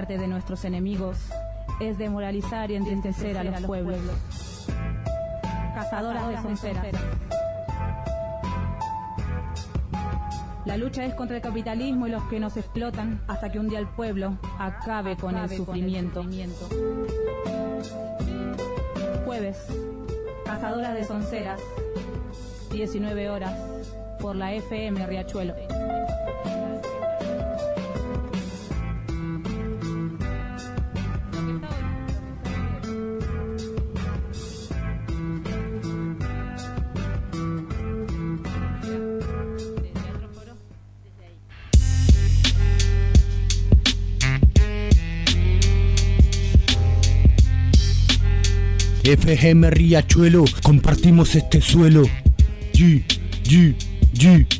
arte de nuestros enemigos es demoralizar y entristecer a los pueblos. Cazadoras de sonceras. La lucha es contra el capitalismo y los que nos explotan hasta que un día el pueblo acabe con el sufrimiento. Jueves, Cazadoras de Sonceras, 19 horas, por la FM Riachuelo. FGM Riachuelo, compartimos este suelo. G, G, G.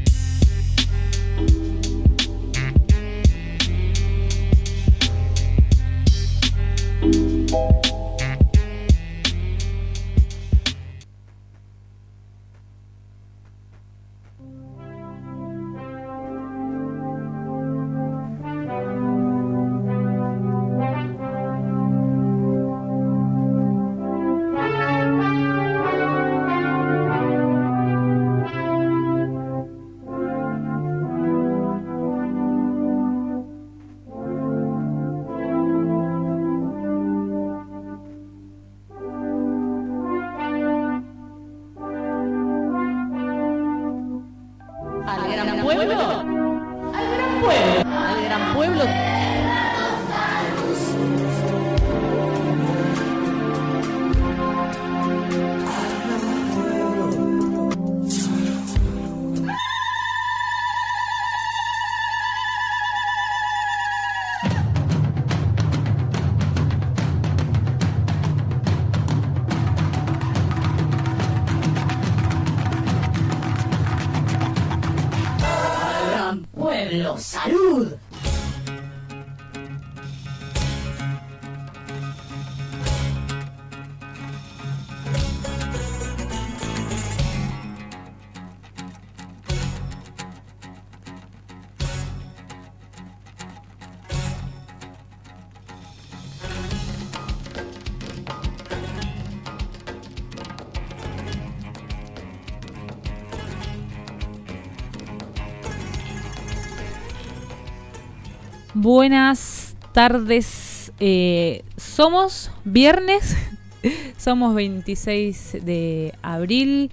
Buenas tardes. Eh, somos viernes, somos 26 de abril,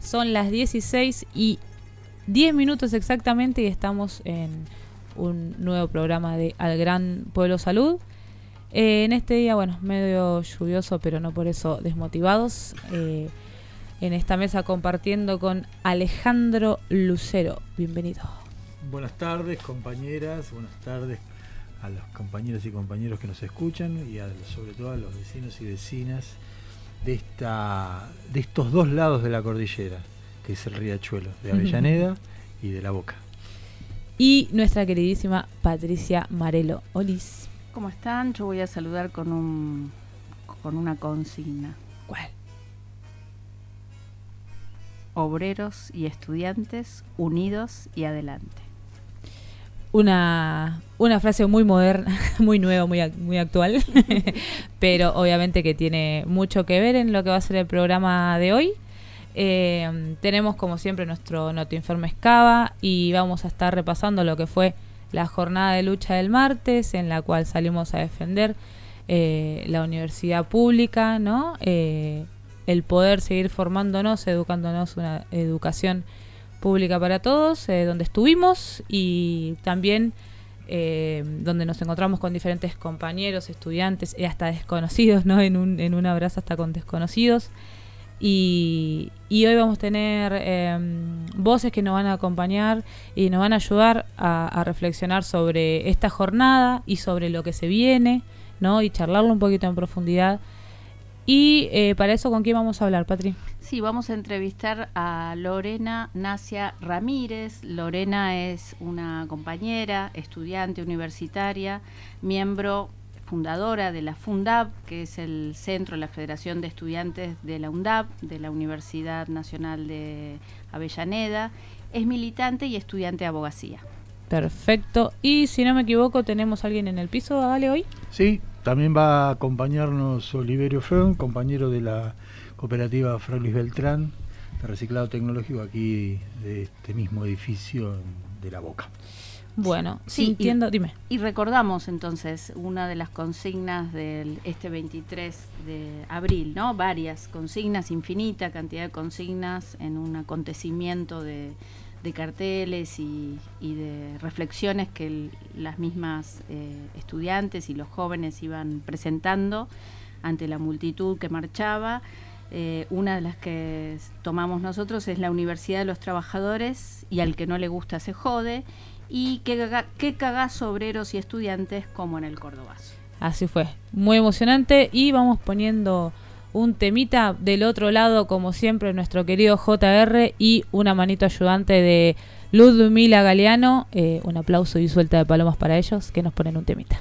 son las 16 y 10 minutos exactamente y estamos en un nuevo programa de Al Gran Pueblo Salud. Eh, en este día, bueno, medio lluvioso, pero no por eso desmotivados. Eh, en esta mesa compartiendo con Alejandro Lucero. Bienvenido. Buenas tardes, compañeras, buenas tardes a los compañeros y compañeros que nos escuchan y sobre todo a los vecinos y vecinas de, esta, de estos dos lados de la cordillera, que es el riachuelo, de Avellaneda y de La Boca. Y nuestra queridísima Patricia Marelo Olis. ¿Cómo están? Yo voy a saludar con, un, con una consigna. ¿Cuál? Obreros y estudiantes unidos y adelante una, una frase muy moderna, muy nueva, muy, muy actual, pero obviamente que tiene mucho que ver en lo que va a ser el programa de hoy. Eh, tenemos como siempre nuestro Notoinforme Escava y vamos a estar repasando lo que fue la jornada de lucha del martes en la cual salimos a defender eh, la universidad pública, ¿no? Eh, el poder seguir formándonos, educándonos una educación pública para todos, eh, donde estuvimos y también eh, donde nos encontramos con diferentes compañeros, estudiantes y hasta desconocidos, ¿no? En un, en un abrazo hasta con desconocidos. Y, y hoy vamos a tener em, voces que nos van a acompañar y nos van a ayudar a, a reflexionar sobre esta jornada y sobre lo que se viene, ¿no? Y charlarlo un poquito en profundidad. Y eh, para eso, ¿con quién vamos a hablar, Patri? Sí, vamos a entrevistar a Lorena Nacia Ramírez. Lorena es una compañera, estudiante universitaria, miembro fundadora de la FUNDAB, que es el centro de la Federación de Estudiantes de la UNDAB, de la Universidad Nacional de Avellaneda. Es militante y estudiante de abogacía. Perfecto. Y si no me equivoco, tenemos a alguien en el piso, ¿vale? Hoy. Sí, también va a acompañarnos Oliverio Feón, compañero de la cooperativa Frolis Beltrán, de reciclado tecnológico aquí de este mismo edificio de La Boca. Bueno, Sí, sintiendo, y- dime. Y recordamos entonces una de las consignas del este 23 de abril, ¿no? Varias consignas, infinita cantidad de consignas en un acontecimiento de, de carteles y, de reflexiones que las mismas eh, estudiantes y los jóvenes iban presentando ante la multitud que marchaba. Eh, una de las que tomamos nosotros es la Universidad de los Trabajadores y al que no le gusta se jode. Y qué, caga- qué cagazo obreros y estudiantes como en el Cordobazo. Así fue. Muy emocionante. Y vamos poniendo un temita del otro lado, como siempre, nuestro querido JR y una manito ayudante de Ludmila Galeano. Eh, un aplauso y suelta de palomas para ellos que nos ponen un temita.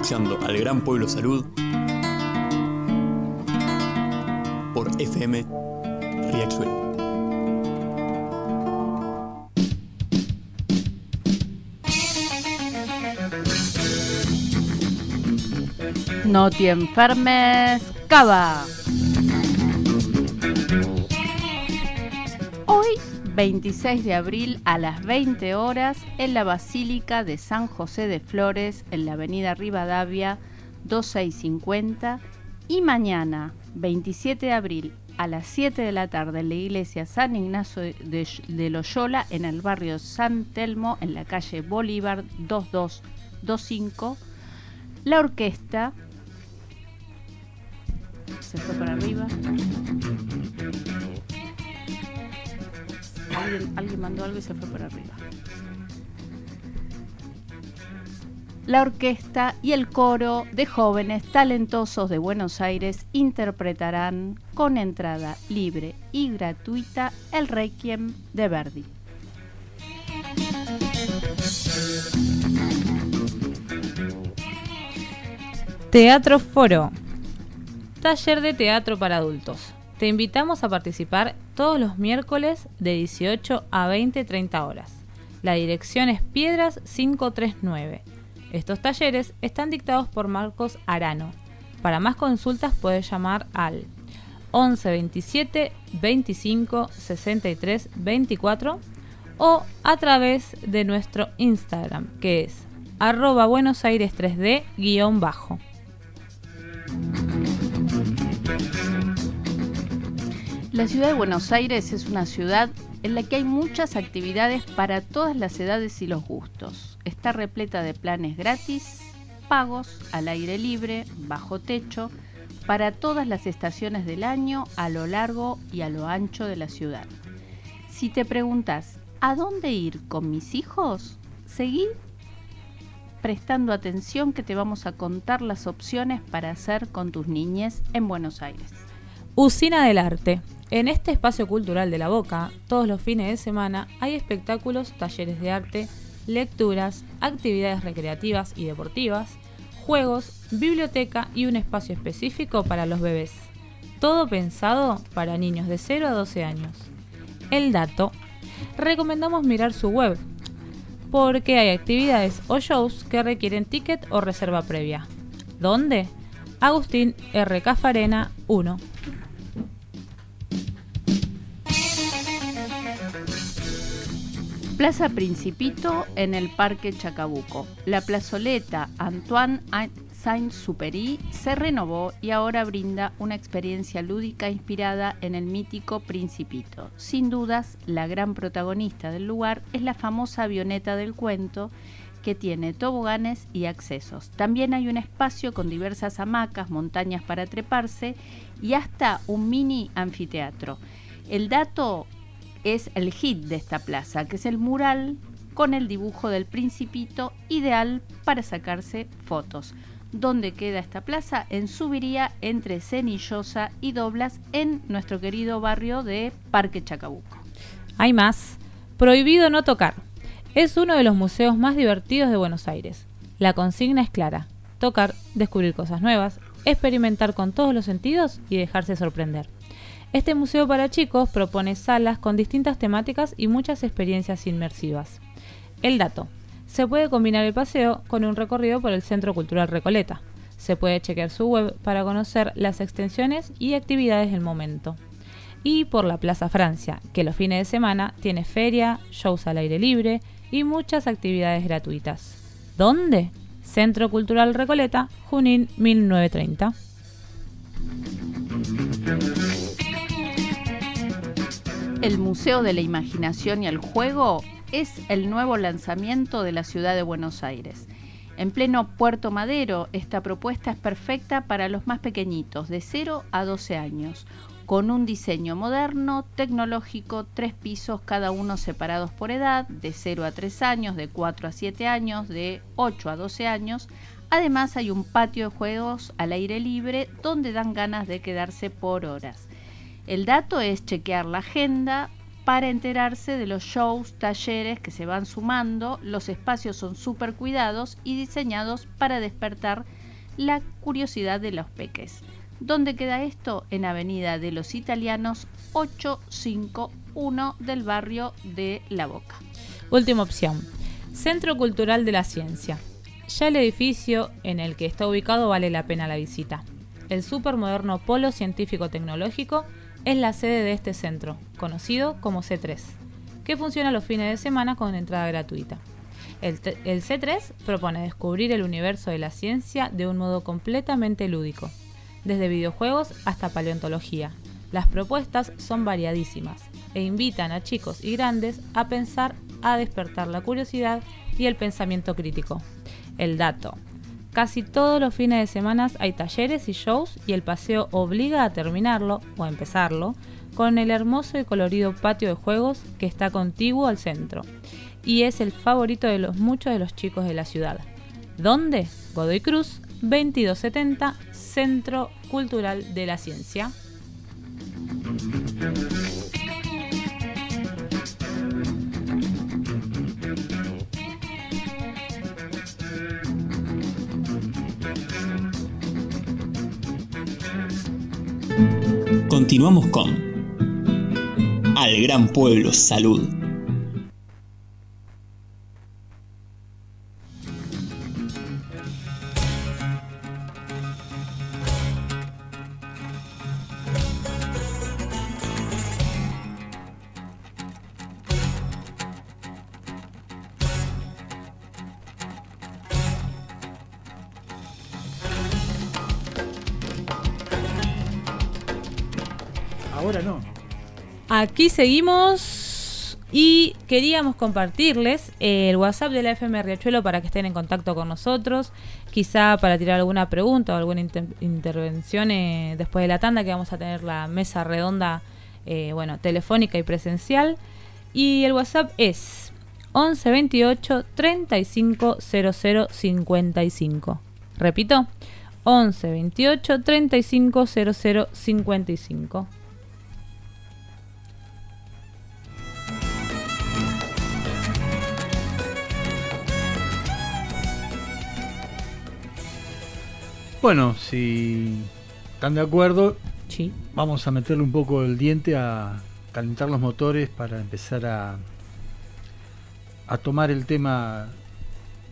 Escuchando al Gran Pueblo Salud por FM Riachuelo. No te enfermes, cava. 26 de abril a las 20 horas, en la Basílica de San José de Flores, en la Avenida Rivadavia 2650, y mañana, 27 de abril a las 7 de la tarde en la iglesia San Ignacio de, Loyola, en el barrio San Telmo, en la calle Bolívar 2225, la orquesta se fue para arriba. Alguien, mandó algo y se fue para arriba. la orquesta y el coro de jóvenes talentosos de Buenos Aires interpretarán con entrada libre y gratuita el Requiem de Verdi. Teatro Foro. Taller de teatro para adultos. Te invitamos a participar todos los miércoles de 18 a 20-30 horas. La dirección es Piedras 539 estos talleres están dictados por Marcos Arano. Para más consultas puedes llamar al 11 27 25 63 24 o a través de nuestro Instagram que es arroba Buenos Aires 3D guion bajo. La ciudad de Buenos Aires es una ciudad en la que hay muchas actividades para todas las edades y los gustos está repleta de planes gratis, pagos, al aire libre, bajo techo, para todas las estaciones del año a lo largo y a lo ancho de la ciudad. Si te preguntas, ¿a dónde ir con mis hijos? Seguí prestando atención que te vamos a contar las opciones para hacer con tus niñes en Buenos Aires. Usina del Arte. En este espacio cultural de la Boca, todos los fines de semana hay espectáculos, talleres de arte, lecturas, actividades recreativas y deportivas, juegos, biblioteca y un espacio específico para los bebés. Todo pensado para niños de 0 a 12 años. El dato. Recomendamos mirar su web, porque hay actividades o shows que requieren ticket o reserva previa. ¿Dónde? Agustín R. Cafarena 1. Plaza Principito en el Parque Chacabuco. La plazoleta Antoine Saint-Supéry se renovó y ahora brinda una experiencia lúdica inspirada en el mítico Principito. Sin dudas, la gran protagonista del lugar es la famosa avioneta del cuento que tiene toboganes y accesos. También hay un espacio con diversas hamacas, montañas para treparse y hasta un mini anfiteatro. El dato es el hit de esta plaza, que es el mural con el dibujo del principito ideal para sacarse fotos. ¿Dónde queda esta plaza? En Subiría, entre Cenillosa y Doblas, en nuestro querido barrio de Parque Chacabuco. Hay más. Prohibido no tocar. Es uno de los museos más divertidos de Buenos Aires. La consigna es clara. Tocar, descubrir cosas nuevas, experimentar con todos los sentidos y dejarse sorprender. Este museo para chicos propone salas con distintas temáticas y muchas experiencias inmersivas. El dato. Se puede combinar el paseo con un recorrido por el Centro Cultural Recoleta. Se puede chequear su web para conocer las extensiones y actividades del momento. Y por la Plaza Francia, que los fines de semana tiene feria, shows al aire libre y muchas actividades gratuitas. ¿Dónde? Centro Cultural Recoleta, Junín 1930. El Museo de la Imaginación y el Juego es el nuevo lanzamiento de la ciudad de Buenos Aires. En pleno Puerto Madero, esta propuesta es perfecta para los más pequeñitos, de 0 a 12 años, con un diseño moderno, tecnológico, tres pisos cada uno separados por edad, de 0 a 3 años, de 4 a 7 años, de 8 a 12 años. Además hay un patio de juegos al aire libre donde dan ganas de quedarse por horas. El dato es chequear la agenda para enterarse de los shows, talleres que se van sumando. Los espacios son súper cuidados y diseñados para despertar la curiosidad de los peques. ¿Dónde queda esto? En Avenida de los Italianos 851 del barrio de La Boca. Última opción. Centro Cultural de la Ciencia. Ya el edificio en el que está ubicado vale la pena la visita. El supermoderno Polo Científico Tecnológico es la sede de este centro, conocido como C3, que funciona los fines de semana con entrada gratuita. El, el, C3 propone descubrir el universo de la ciencia de un modo completamente lúdico, desde videojuegos hasta paleontología. Las propuestas son variadísimas e invitan a chicos y grandes a pensar, a despertar la curiosidad y el pensamiento crítico. El dato. Casi todos los fines de semana hay talleres y shows y el paseo obliga a terminarlo o a empezarlo con el hermoso y colorido patio de juegos que está contiguo al centro y es el favorito de los muchos de los chicos de la ciudad. ¿Dónde? Godoy Cruz, 2270, Centro Cultural de la Ciencia. Continuamos con Al Gran Pueblo Salud. Aquí seguimos y queríamos compartirles el WhatsApp de la FM Riachuelo para que estén en contacto con nosotros, quizá para tirar alguna pregunta o alguna inter intervención eh, después de la tanda que vamos a tener la mesa redonda, eh, bueno, telefónica y presencial. Y el WhatsApp es 11 28 35 00 55. Repito, 11 28 35 00 55. Bueno, si están de acuerdo, Sí. vamos a meterle un poco el diente a calentar los motores para empezar a, a tomar el tema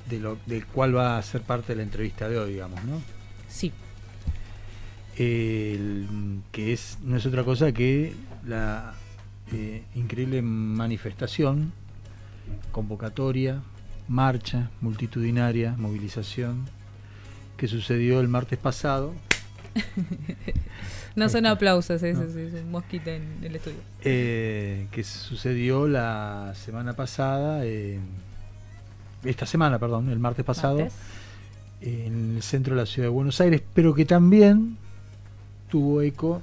de lo, del cual va a ser parte de la entrevista de hoy, digamos, ¿no? Sí. El- que es no es otra cosa que la eh, increíble manifestación, convocatoria, marcha multitudinaria, movilización que sucedió el martes pasado No son está. aplausos, es, No. es- es un mosquito en el estudio. eh, que sucedió la semana pasada, eh, esta semana, perdón, el martes pasado, Martes. en el centro de la ciudad de Buenos Aires, pero que también tuvo eco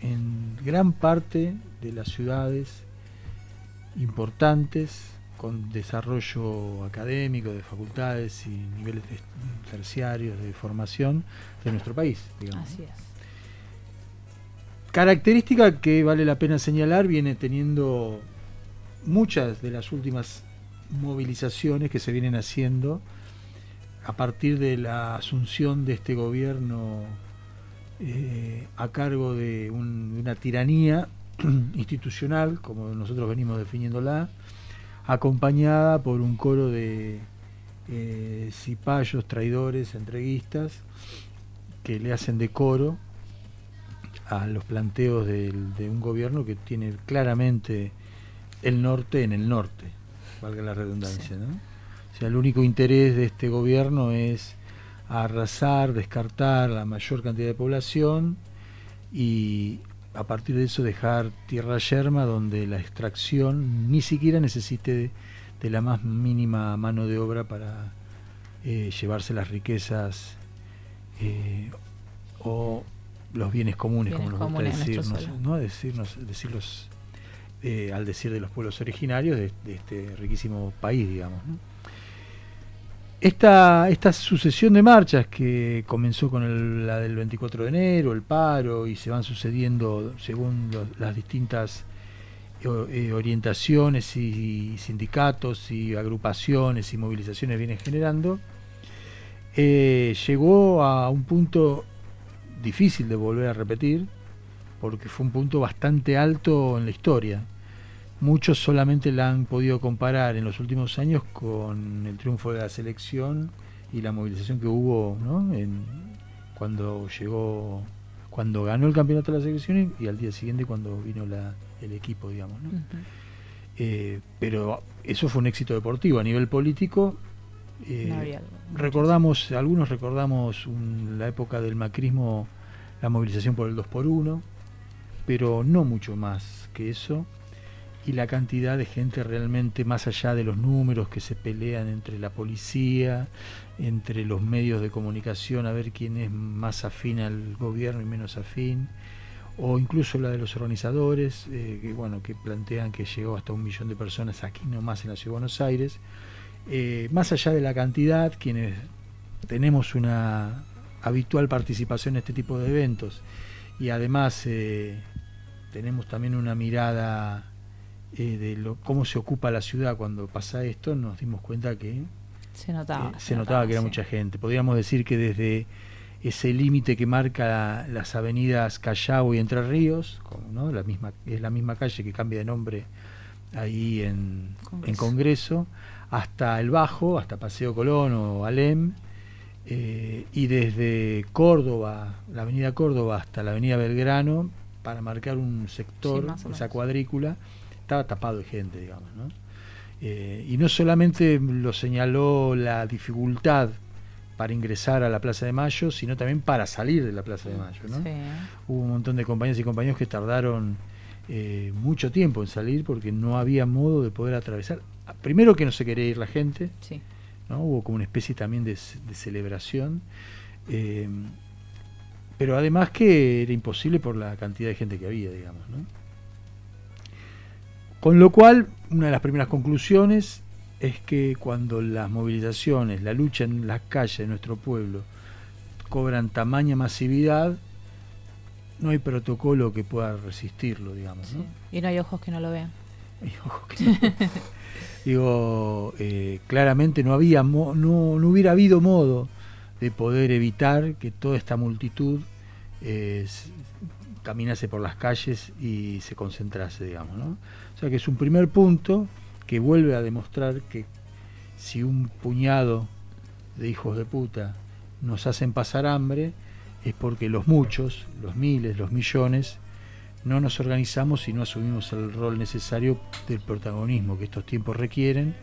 en gran parte de las ciudades importantes con desarrollo académico de facultades y niveles de- terciarios de formación de nuestro país, digamos. Así es. Característica que vale la pena señalar, viene teniendo muchas de las últimas movilizaciones que se vienen haciendo a partir de la asunción de este gobierno eh, a cargo de, un- de una tiranía institucional, como nosotros venimos definiéndola, acompañada por un coro de eh, cipayos, traidores, entreguistas, que le hacen decoro a los planteos del- de un gobierno que tiene claramente el norte en el norte, valga la redundancia, ¿no? O sea, el único interés de este gobierno es arrasar, descartar la mayor cantidad de población y a partir de eso dejar tierra yerma donde la extracción ni siquiera necesite de, de la más mínima mano de obra para eh, llevarse las riquezas eh, o los bienes comunes, Bienes como nos gusta decirnos. ¿no? Decirnos, decirlos eh, al decir de los pueblos originarios de, de este riquísimo país, digamos. ¿no? Esta, esta sucesión de marchas que comenzó con la del 24 de enero, el paro, y se van sucediendo según las distintas eh, eh, orientaciones y sindicatos y agrupaciones y movilizaciones vienen generando, eh, llegó a un punto difícil de volver a repetir, porque fue un punto bastante alto en la historia. Muchos solamente la han podido comparar en los últimos años con el triunfo de la selección y la movilización que hubo ¿no? en, cuando llegó, cuando ganó el campeonato de las selecciones y al día siguiente cuando vino la, el equipo, digamos. ¿no? Eh, pero eso fue un éxito deportivo. A nivel político, eh, No había- recordamos, algunos recordamos un- la época del macrismo, la movilización por el 2 por 1 pero no mucho más que eso. Y la cantidad de gente realmente, más allá de los números que se pelean entre la policía, entre los medios de comunicación, a ver quién es más afín al gobierno y menos afín, o incluso la de los organizadores, eh, que bueno, que plantean que llegó hasta un millón de personas aquí nomás en la Ciudad de Buenos Aires. Eh, más allá de la cantidad, quienes tenemos una habitual participación en este tipo de eventos y además eh, tenemos también una mirada eh, de lo, cómo se ocupa la ciudad cuando pasa esto, nos dimos cuenta que Se notaba. eh, se notaba que era sí. mucha gente. Podríamos decir que desde ese límite que marca las avenidas Callao y Entre Ríos, ¿no? la misma, es la misma calle que cambia de nombre ahí en Congreso. en Congreso, hasta el Bajo, hasta Paseo Colón o Alem, eh, y desde Córdoba, la avenida Córdoba hasta la avenida Belgrano, para marcar un sector, Sí, esa cuadrícula, estaba tapado de gente, digamos. ¿no? Eh, y no solamente lo señaló la dificultad para ingresar a la Plaza de Mayo, sino también para salir de la Plaza de Mayo. ¿no? Sí. Hubo un montón de compañeras y compañeros que tardaron eh, mucho tiempo en salir porque no había modo de poder atravesar. Primero que no se quería ir la gente, sí. ¿no? hubo como una especie también de celebración, eh, pero además que era imposible por la cantidad de gente que había, digamos. ¿no? Con lo cual, una de las primeras conclusiones es que cuando las movilizaciones, la lucha en las calles de nuestro pueblo cobran tamaña masividad, no hay protocolo que pueda resistirlo, digamos. sí. ¿no? Y no hay ojos que no lo vean. Y ojo que no. Digo, eh, claramente no había, no, no hubiera habido modo de poder evitar que toda esta multitud eh, caminase por las calles y se concentrase, digamos, ¿no? O sea que es un primer punto que vuelve a demostrar que si un puñado de hijos de puta nos hacen pasar hambre, es porque los muchos, los miles, los millones, no nos organizamos y no asumimos el rol necesario del protagonismo que estos tiempos requieren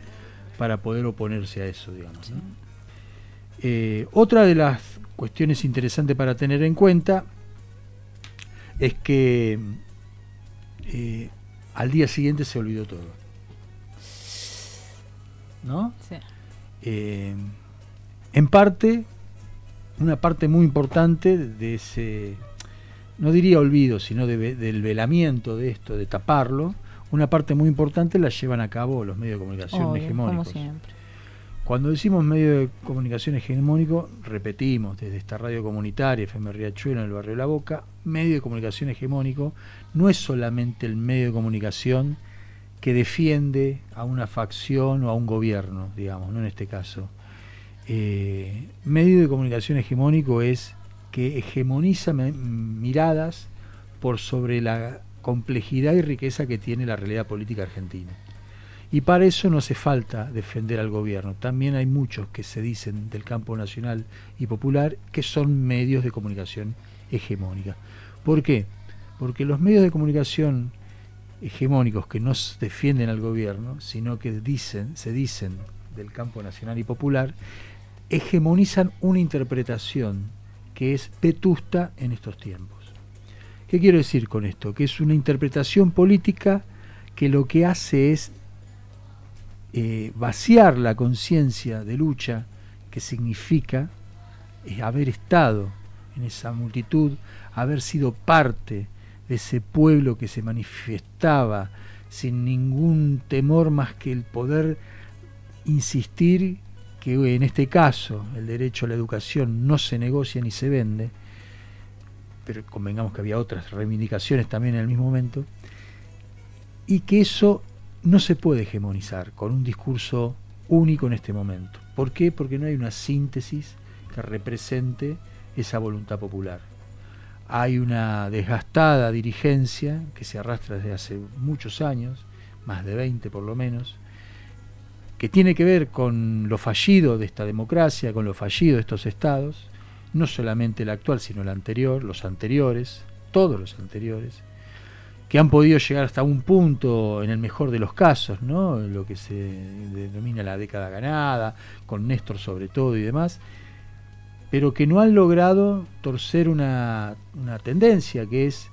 para poder oponerse a eso, digamos. ¿no? Eh, otra de las cuestiones interesantes para tener en cuenta es que eh, al día siguiente se olvidó todo. ¿No? Sí. Eh, en parte, una parte muy importante de ese, no diría olvido, sino de del velamiento de esto, de taparlo, una parte muy importante la llevan a cabo los medios de comunicación Obvio, como hegemónicos. siempre. Cuando decimos medio de comunicación hegemónico, repetimos desde esta radio comunitaria, FM Riachuelo en el barrio La Boca, medio de comunicación hegemónico no es solamente el medio de comunicación que defiende a una facción o a un gobierno, digamos, no en este caso. Eh, medio de comunicación hegemónico es que hegemoniza miradas por sobre la complejidad y riqueza que tiene la realidad política argentina. Y para eso no hace falta defender al gobierno. También hay muchos que se dicen del campo nacional y popular que son medios de comunicación hegemónica. ¿Por qué? Porque los medios de comunicación hegemónicos que no defienden al gobierno, sino que dicen, se dicen del campo nacional y popular, hegemonizan una interpretación que es vetusta en estos tiempos. ¿Qué quiero decir con esto? Que es una interpretación política que lo que hace es eh, vaciar la conciencia de lucha que significa eh, haber estado en esa multitud, haber sido parte de ese pueblo que se manifestaba sin ningún temor más que el poder insistir que en este caso el derecho a la educación no se negocia ni se vende, pero convengamos que había otras reivindicaciones también en el mismo momento, y que eso no se puede hegemonizar con un discurso único en este momento. ¿Por qué? Porque no hay una síntesis que represente esa voluntad popular. Hay una desgastada dirigencia que se arrastra desde hace muchos años, más de 20 por lo menos, que tiene que ver con lo fallido de esta democracia, con lo fallido de estos estados, no solamente el actual, sino el anterior, los anteriores, todos los anteriores, que han podido llegar hasta un punto, en el mejor de los casos, ¿no? lo que se denomina la década ganada, con Néstor sobre todo y demás, pero que no han logrado torcer una, una tendencia, que es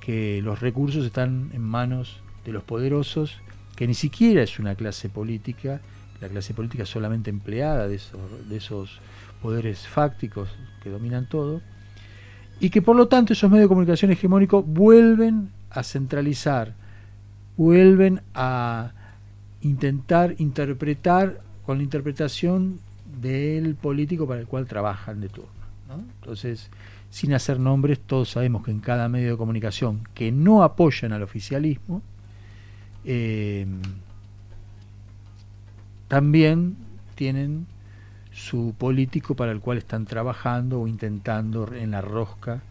que los recursos están en manos de los poderosos, que ni siquiera es una clase política, la clase política solamente empleada de esos, de esos poderes fácticos que dominan todo, y que por lo tanto esos medios de comunicación hegemónicos vuelven a centralizar, vuelven a intentar interpretar con la interpretación del político para el cual trabajan de turno. Entonces, sin hacer nombres, todos sabemos que en cada medio de comunicación que no apoyan al oficialismo, eh, también tienen su político para el cual están trabajando o intentando en la rosca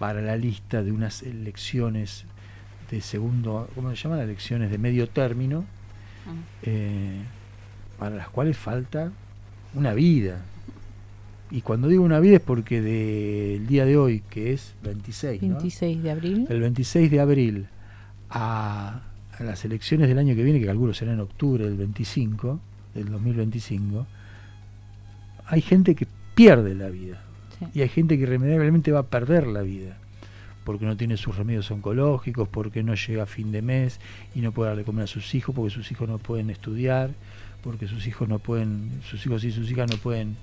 para la lista de unas elecciones de segundo, ¿cómo se llama? Elecciones de medio término, eh, para las cuales falta una vida. Y cuando digo una vida es porque del día de hoy, que es 26, 26 de abril. El 26 de abril a, las elecciones del año que viene, que calculo será en octubre del 25, del 2025, hay gente que pierde la vida. Y hay gente que irremediablemente va a perder la vida porque no tiene sus remedios oncológicos, porque no llega a fin de mes y no puede darle comer a sus hijos, porque sus hijos no pueden estudiar, porque sus hijos no pueden, sus hijos y sus hijas no pueden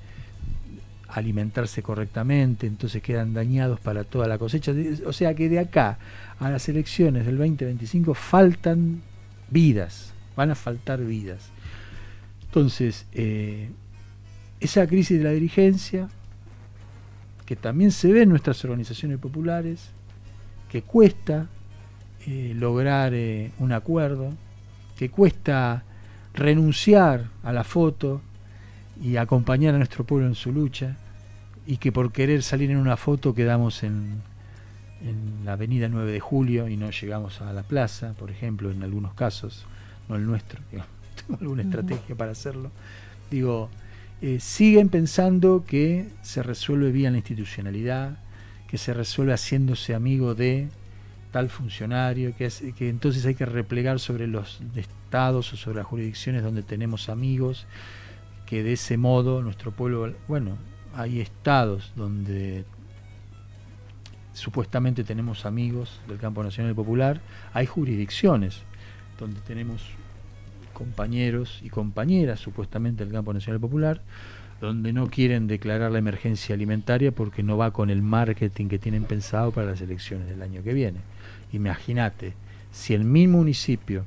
alimentarse correctamente, entonces quedan dañados para toda la cosecha. O sea que de acá a las elecciones del 2025 faltan vidas, van a faltar vidas. Entonces, eh, esa crisis de la dirigencia, que también se ve en nuestras organizaciones populares, que cuesta eh, lograr eh, un acuerdo, que cuesta renunciar a la foto y acompañar a nuestro pueblo en su lucha, y que por querer salir en una foto quedamos en, en la avenida 9 de julio y no llegamos a la plaza, por ejemplo, en algunos casos, no el nuestro, tengo alguna estrategia para hacerlo. Digo, eh, siguen pensando que se resuelve bien la institucionalidad, que se resuelve haciéndose amigo de tal funcionario, que, que entonces hay que replegar sobre los estados o sobre las jurisdicciones donde tenemos amigos, que de ese modo nuestro pueblo, bueno, hay estados donde supuestamente tenemos amigos del campo nacional y popular, hay jurisdicciones donde tenemos compañeros y compañeras supuestamente del campo nacional popular, donde no quieren declarar la emergencia alimentaria porque no va con el marketing que tienen pensado para las elecciones del año que viene. Imagínate, si en mi municipio,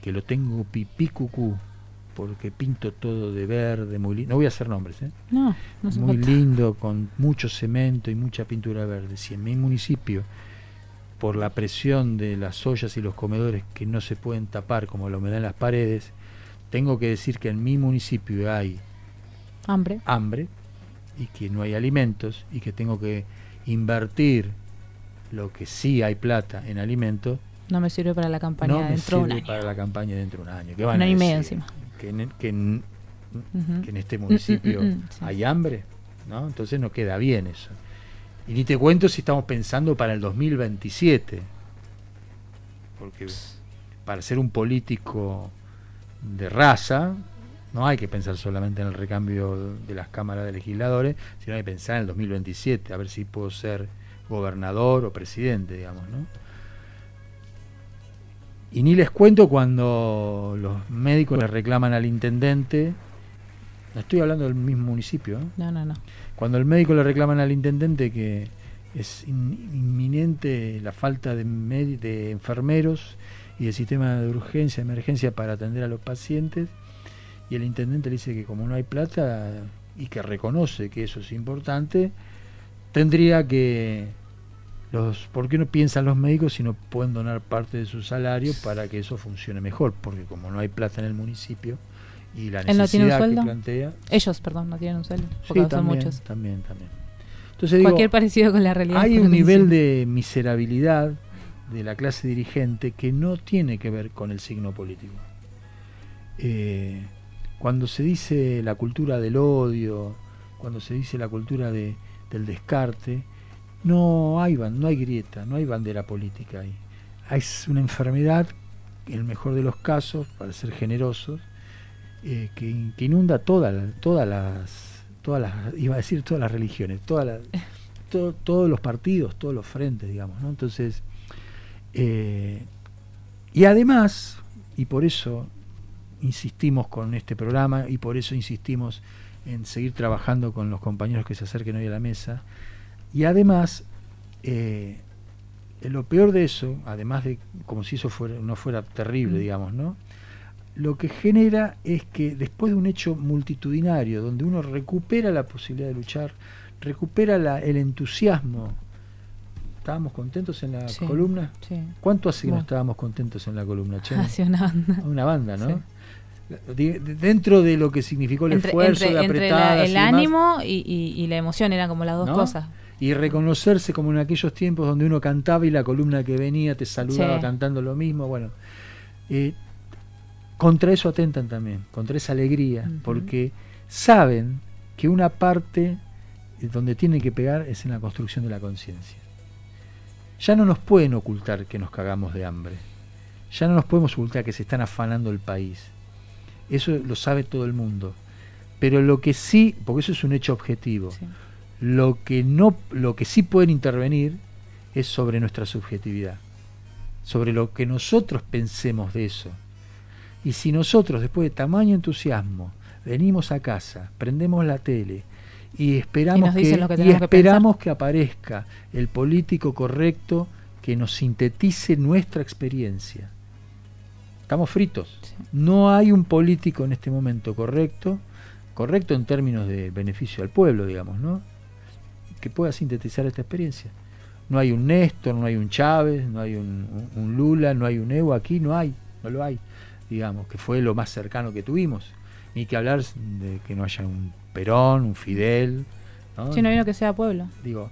que lo tengo pipí cucú, porque pinto todo de verde, muy lindo, no voy a hacer nombres, ¿eh? no, no muy lindo, con mucho cemento y mucha pintura verde, si en mi municipio, por la presión de las ollas y los comedores que no se pueden tapar como la humedad en las paredes, tengo que decir que en mi municipio hay hambre. hambre y que no hay alimentos y que tengo que invertir lo que sí hay plata en alimentos. No me sirve para la campaña dentro de un año. para la campaña dentro de un año. un año y medio encima. Que en, que en, este municipio mm, mm, mm, hay hambre, ¿no? Entonces no queda bien eso. Y ni te cuento si estamos pensando para el 2027. Porque para ser un político de raza, no hay que pensar solamente en el recambio de las cámaras de legisladores, sino hay que pensar en el 2027, a ver si puedo ser gobernador o presidente, digamos, ¿no? Y ni les cuento cuando los médicos le reclaman al intendente, no estoy hablando del mismo municipio, ¿eh? no, no, no. Cuando el médico le reclaman al intendente que es inminente la falta de, enfermeros y de sistema de urgencia, emergencia para atender a los pacientes, y el intendente le dice que como no hay plata y que reconoce que eso es importante, tendría que los ¿por qué no piensan los médicos si no pueden donar parte de su salario para que eso funcione mejor? Porque como no hay plata en el municipio y la necesidad que plantea ellos, perdón, no tienen un sueldo, porque sí, también, muchos. También, también. Entonces Cualquier parecido con la realidad. Hay un nivel de miserabilidad de la clase dirigente que no tiene que ver con el signo político eh, cuando se dice la cultura del odio, cuando se dice la cultura de, del descarte, no hay, no hay grieta, no hay bandera política ahí. Es una enfermedad, en el mejor de los casos, para ser generosos, eh, que, inunda todas las, todas las, iba a decir todas las religiones, todas todos los partidos, todos los frentes, digamos. ¿no? Entonces, eh, y además, y por eso insistimos con este programa y por eso insistimos en seguir trabajando con los compañeros que se acerquen hoy a la mesa. Y además, eh, lo peor de eso, además de como si eso fuera, no fuera terrible, digamos, ¿no? Lo que genera es que después de un hecho multitudinario, donde uno recupera la posibilidad de luchar, recupera el entusiasmo. ¿Estábamos contentos en la columna? ¿Cuánto hace que no estábamos contentos en la columna? Hace una banda. Una banda, ¿no? dentro de lo que significó el esfuerzo de apretar el ánimo y, la emoción eran como las dos cosas y reconocerse como en aquellos tiempos donde uno cantaba y la columna que venía te saludaba cantando lo mismo bueno eh, contra eso atentan también contra esa alegría porque saben que una parte donde tienen que pegar es en la construcción de la conciencia. Ya no nos pueden ocultar que nos cagamos de hambre. Ya no nos podemos ocultar que se están afanando el país. Eso lo sabe todo el mundo. Pero lo que sí, porque eso es un hecho objetivo, lo que no, lo que sí pueden intervenir es sobre nuestra subjetividad, sobre lo que nosotros pensemos de eso. Y si nosotros, después de tamaño entusiasmo, venimos a casa, prendemos la tele y esperamos, que, y esperamos que aparezca el político correcto que nos sintetice nuestra experiencia, estamos fritos. No hay un político en este momento correcto, correcto en términos de beneficio al pueblo, digamos, ¿no? Que pueda sintetizar esta experiencia. No hay un Néstor, no hay un Chávez, no hay un, Lula, no hay un Evo, aquí no hay, no lo hay, digamos, que fue lo más cercano que tuvimos. Ni que hablar de que no haya un Perón, un Fidel. ¿no? Si no uno que sea pueblo. Digo,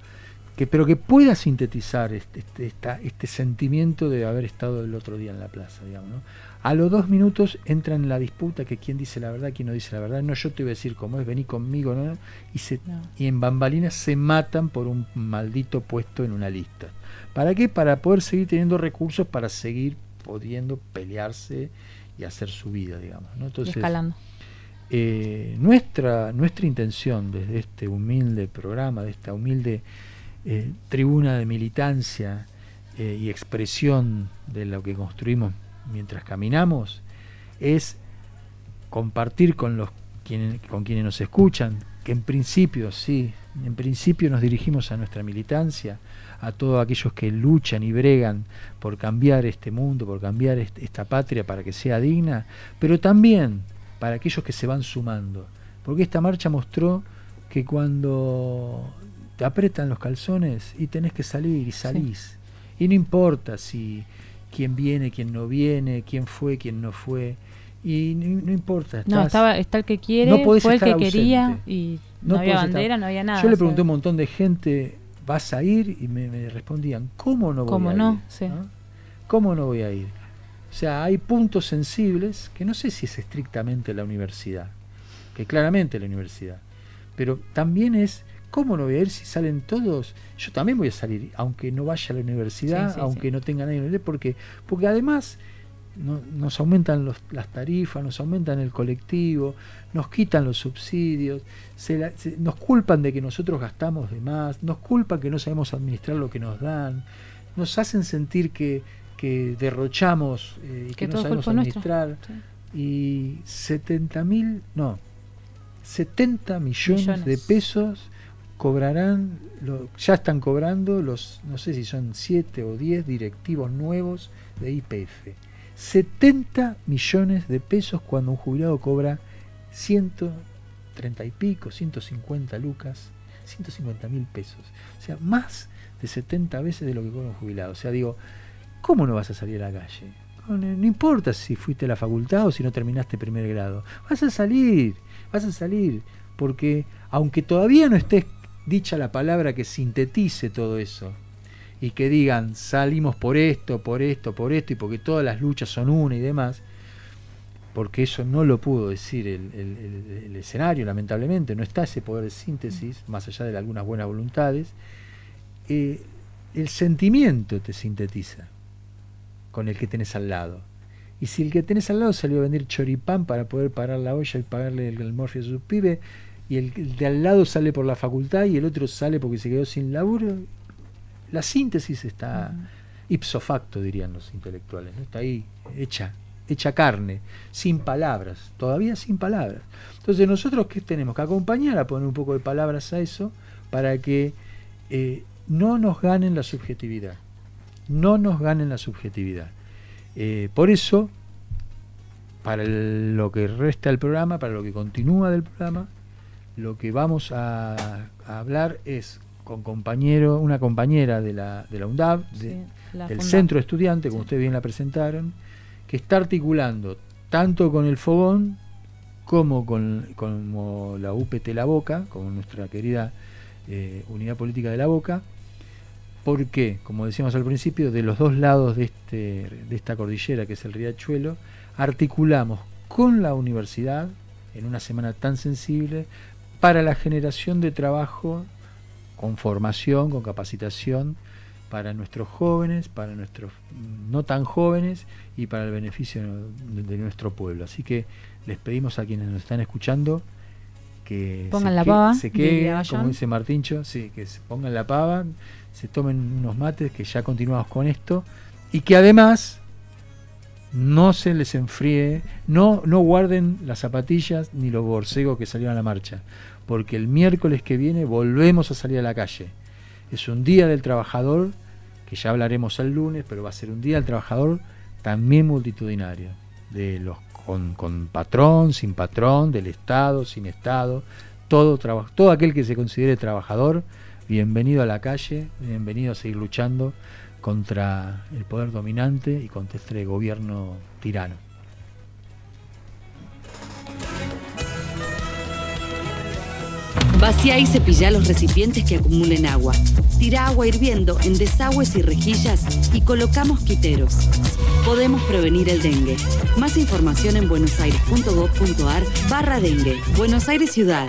que, pero que pueda sintetizar este, este, este, sentimiento de haber estado el otro día en la plaza, digamos. ¿no? A los dos minutos entra en la disputa que quién dice la verdad, quién no dice la verdad. No, yo te voy a decir cómo es, vení conmigo, ¿no? Y, se, y en bambalinas se matan por un maldito puesto en una lista. ¿Para qué? Para poder seguir teniendo recursos para seguir pudiendo pelearse y hacer su vida, digamos. ¿no? Entonces, escalando. Eh, nuestra, nuestra intención desde este humilde programa, de esta humilde eh, tribuna de militancia eh, y expresión de lo que construimos mientras caminamos es compartir con los quienes, con quienes nos escuchan, que en principio sí, en principio nos dirigimos a nuestra militancia, a todos aquellos que luchan y bregan por cambiar este mundo, por cambiar esta patria para que sea digna, pero también para aquellos que se van sumando, porque esta marcha mostró que cuando te apretan los calzones y tenés que salir y salís. Y no importa si quién viene, quién no viene, quién fue, quién no fue. Y no, importa. no, estaba, está el que quiere, fue el que quería y no, había bandera, no había nada. Yo le pregunté a un montón de gente, ¿vas a ir? Y me, respondían, ¿cómo no voy ¿Cómo a no? ir? Sí. ¿Cómo no voy a ir? O sea, hay puntos sensibles que no sé si es estrictamente la universidad, que claramente la universidad, pero también es ¿Cómo no voy a ir si salen todos? Yo también voy a salir, aunque no vaya a la universidad, aunque no tenga nadie porque Porque además nos aumentan las tarifas, nos aumentan el colectivo, nos quitan los subsidios, nos culpan de que nosotros gastamos de más, nos culpan que no sabemos administrar lo que nos dan, nos hacen sentir que, derrochamos eh, y que, no sabemos administrar. Y 70 mil, no, 70 millones, de pesos cobrarán, ya están cobrando los, no sé si son 7 o 10 directivos nuevos de IPF. 70 millones de pesos cuando un jubilado cobra 130 y pico, 150 lucas, 150 mil pesos. O sea, más de 70 veces de lo que cobra un jubilado. O sea, digo, ¿cómo no vas a salir a la calle? No importa si fuiste a la facultad o si no terminaste primer grado. Vas a salir, vas a salir. Porque aunque todavía no estés dicha la palabra que sintetice todo eso y que digan salimos por esto, por esto, por esto y porque todas las luchas son una y demás, porque eso no lo pudo decir el, escenario, lamentablemente, no está ese poder de síntesis, más allá de algunas buenas voluntades, eh, el sentimiento te sintetiza con el que tenés al lado. Y si el que tenés al lado salió a vender choripán para poder parar la olla y pagarle el, el morfio a sus pibes, y el, de al lado sale por la facultad y el otro sale porque se quedó sin laburo, la síntesis está ipso facto, dirían los intelectuales, ¿no? está ahí, hecha, hecha carne, sin palabras, todavía sin palabras. Entonces nosotros qué tenemos que acompañar a poner un poco de palabras a eso para que eh, no nos ganen la subjetividad, no nos ganen la subjetividad. Eh, por eso, para lo que resta del programa, para lo que continúa del programa, lo que vamos a, hablar es con compañero, una compañera de la, de la UNDAV, del Centro Estudiante, como ustedes bien la presentaron, que está articulando tanto con el Fogón como con como la UPT La Boca, con nuestra querida eh, Unidad Política de La Boca, porque, como decíamos al principio, de los dos lados de, este, de esta cordillera, que es el Riachuelo, articulamos con la universidad, en una semana tan sensible, para la generación de trabajo con formación, con capacitación, para nuestros jóvenes, para nuestros no tan jóvenes y para el beneficio de, nuestro pueblo. Así que les pedimos a quienes nos están escuchando que pongan se, la pava, se queden, como dice Martincho, sí, que se pongan la pava, se tomen unos mates, que ya continuamos con esto, y que además no se les enfríe, no, no guarden las zapatillas ni los borcegos que salieron a la marcha, porque el miércoles que viene volvemos a salir a la calle. Es un día del trabajador que ya hablaremos el lunes, pero va a ser un día del trabajador también multitudinario, de los con, patrón, sin patrón, del Estado, sin Estado, todo, todo aquel que se considere trabajador, bienvenido a la calle, bienvenido a seguir luchando contra el poder dominante y contra este gobierno tirano. Vacía y cepilla los recipientes que acumulen agua. Tira agua hirviendo en desagües y rejillas y colocamos quiteros. Podemos prevenir el dengue. Más información en buenosaires.gov.ar barra dengue. Buenos Aires Ciudad.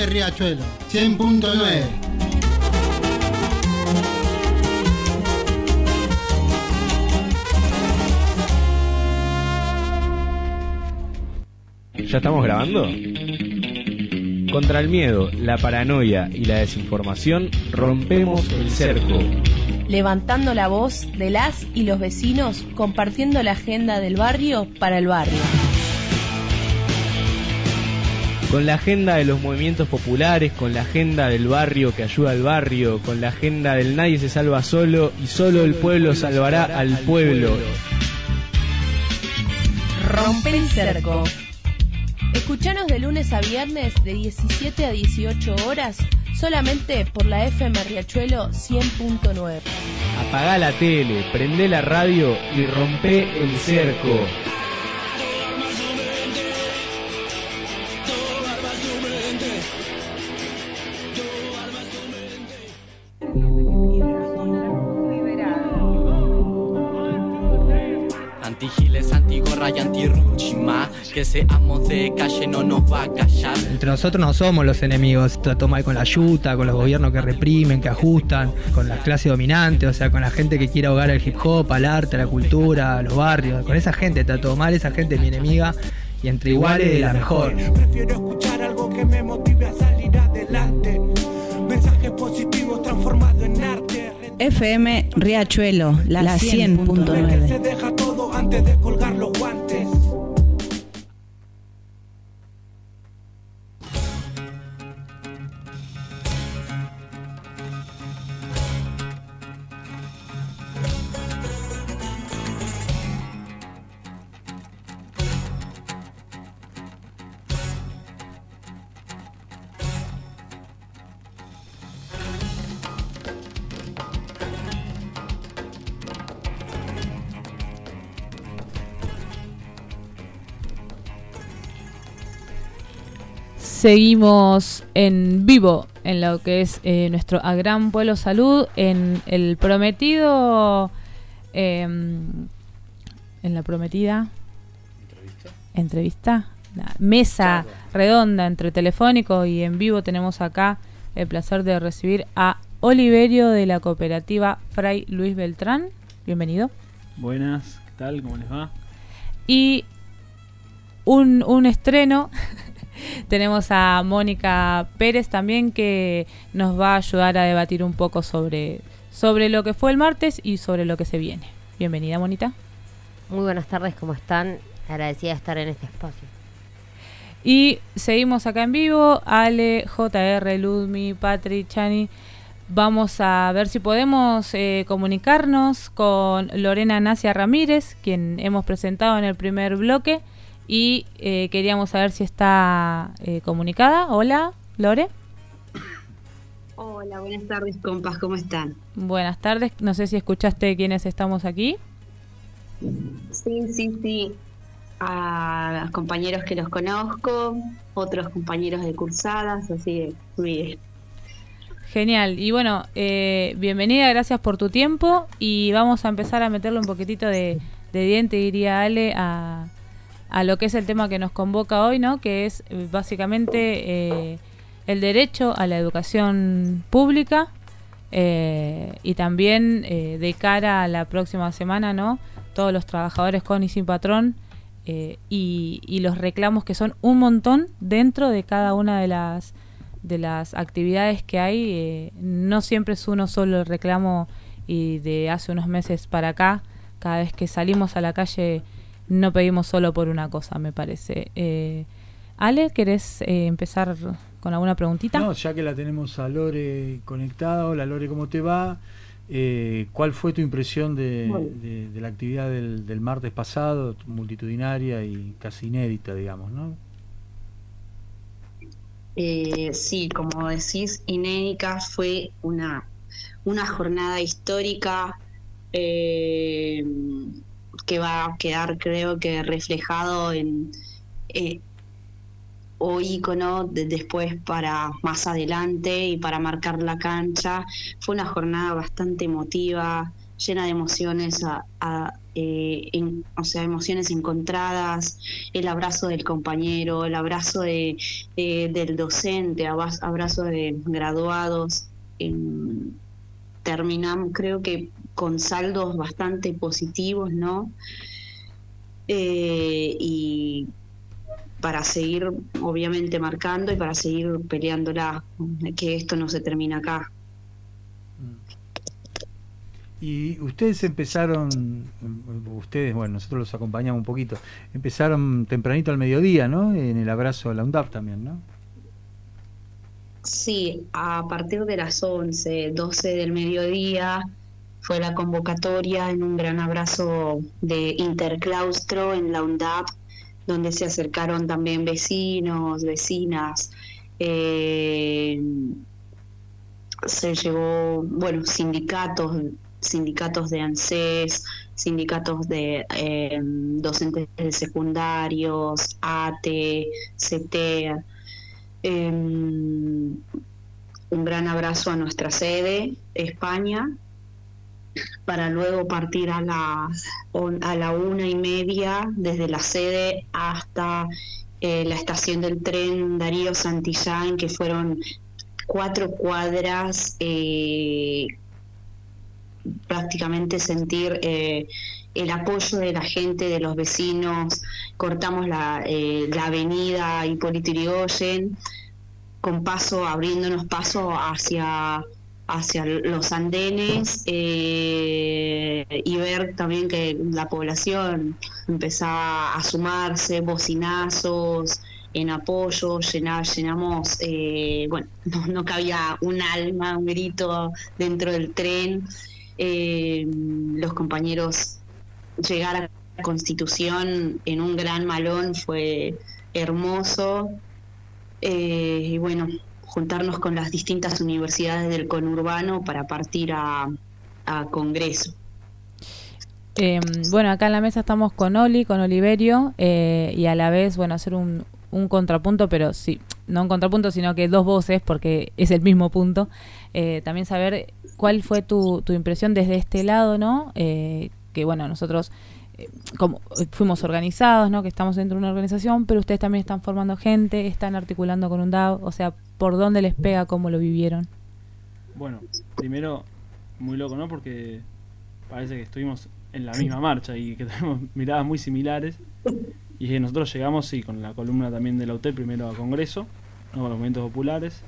FM Riachuelo 100.9. ¿Ya estamos grabando? Contra el miedo, la paranoia y la desinformación, rompemos el cerco. Levantando la voz de las y los vecinos, compartiendo la agenda del barrio para el barrio con la agenda de los movimientos populares, con la agenda del barrio que ayuda al barrio, con la agenda del nadie se salva solo y solo el pueblo salvará al pueblo. Rompe el cerco. Escuchanos de lunes a viernes de 17 a 18 horas solamente por la FM Riachuelo 100.9. Apagá la tele, prende la radio y rompe el cerco. Que seamos de calle no nos va a callar. Entre nosotros no somos los enemigos, trató mal con la ayuda, con los gobiernos que reprimen, que ajustan, con las clases dominantes, o sea, con la gente que quiere ahogar al hip hop, al arte, a la cultura, a los barrios, con esa gente está todo mal, esa gente es mi enemiga y entre iguales la mejor. Prefiero escuchar algo que me motive a salir adelante. Mensajes positivos transformados en arte. FM Riachuelo, la, la 100.9. Se deja todo antes de colgar Seguimos en vivo en lo que es eh, nuestro A Gran Pueblo Salud, en el prometido, eh, en la prometida entrevista, la mesa redonda entre telefónico y en vivo tenemos acá el placer de recibir a Oliverio de la cooperativa Fray Luis Beltrán. Bienvenido. Buenas, ¿qué tal? ¿Cómo les va? Y un, un estreno tenemos a Mónica Pérez también que nos va a ayudar a debatir un poco sobre, sobre lo que fue el martes y sobre lo que se viene. Bienvenida, Monita. Muy buenas tardes, ¿cómo están? Agradecida de estar en este espacio. Y seguimos acá en vivo, Ale, JR, Ludmi, Patri, Chani. Vamos a ver si podemos eh, comunicarnos con Lorena Nacia Ramírez, quien hemos presentado en el primer bloque y eh, queríamos saber si está eh, comunicada. Hola, Lore. Hola, buenas tardes, compas, ¿cómo están? Buenas tardes, no sé si escuchaste quiénes estamos aquí. Sí, sí, sí. A compañeros que los conozco, otros compañeros de cursadas, así muy bien. Genial. Y bueno, eh, bienvenida, gracias por tu tiempo y vamos a empezar a meterle un poquitito de, de diente, diría Ale, a, a lo que es el tema que nos convoca hoy, ¿no? Que es eh, básicamente eh, el derecho a la educación pública eh, y también de cara a la próxima semana, ¿no? Todos los trabajadores con y sin patrón y, y, los reclamos que son un montón dentro de cada una de las de las actividades que hay. no siempre es uno solo el reclamo y de hace unos meses para acá, cada vez que salimos a la calle no pedimos solo por una cosa, me parece. Eh, Ale, ¿querés eh, empezar con alguna preguntita? No, ya que la tenemos a Lore conectada. Hola Lore, ¿cómo te va? Eh, ¿Cuál fue tu impresión de, la actividad del, martes pasado, multitudinaria y casi inédita, digamos, no? sí, como decís, inédita fue una, una jornada histórica. Eh, que va a quedar creo que reflejado en eh, o icono de después para más adelante y para marcar la cancha. Fue una jornada bastante emotiva, llena de emociones, eh, o sea, emociones encontradas, el abrazo del compañero, el abrazo de, del docente, abrazo de graduados. terminamos, creo que con saldos bastante positivos, ¿no? Eh, y para seguir, obviamente, marcando y para seguir peleándola, que esto no se termina acá. Y ustedes empezaron, ustedes, bueno, nosotros los acompañamos un poquito, empezaron tempranito al mediodía, ¿no? En el abrazo a la UNDAP también, ¿no? Sí, a partir de las 11, 12 del mediodía, fue la convocatoria en un gran abrazo de interclaustro en la UNDAP, donde se acercaron también vecinos, vecinas. Eh, se llevó, bueno, sindicatos, sindicatos de ANSES, sindicatos de eh, docentes de secundarios, ATE, CT. Eh, un gran abrazo a nuestra sede, España, para luego partir a la, a la una y media desde la sede hasta eh, la estación del tren Darío Santillán, que fueron cuatro cuadras, eh, prácticamente sentir eh, el apoyo de la gente, de los vecinos, cortamos la, la avenida Hipólito Yrigoyen, con paso, abriéndonos paso hacia hacia los andenes eh, y ver también que la población empezaba a sumarse, bocinazos en apoyo, llenar, llenamos, eh, bueno, no, cabía un alma, un grito dentro del tren, eh, los compañeros llegar a la Constitución en un gran malón fue hermoso. Y bueno, juntarnos con las distintas universidades del conurbano para partir a, a Congreso. Eh, bueno, acá en la mesa estamos con Oli, con Oliverio, eh, y a la vez, bueno, hacer un, un, contrapunto, pero sí, no un contrapunto, sino que dos voces, porque es el mismo punto. Eh, también saber cuál fue tu, tu, impresión desde este lado, ¿no? Eh, que bueno, nosotros como fuimos organizados, ¿no? Que estamos dentro de una organización, pero ustedes también están formando gente, están articulando con un DAO, o sea, ¿por dónde les pega cómo lo vivieron? Bueno, primero, muy loco, ¿no? Porque parece que estuvimos en la misma marcha y que tenemos miradas muy similares. Y que nosotros llegamos, sí, con la columna también de la primero a Congreso, ¿no? con los movimientos populares.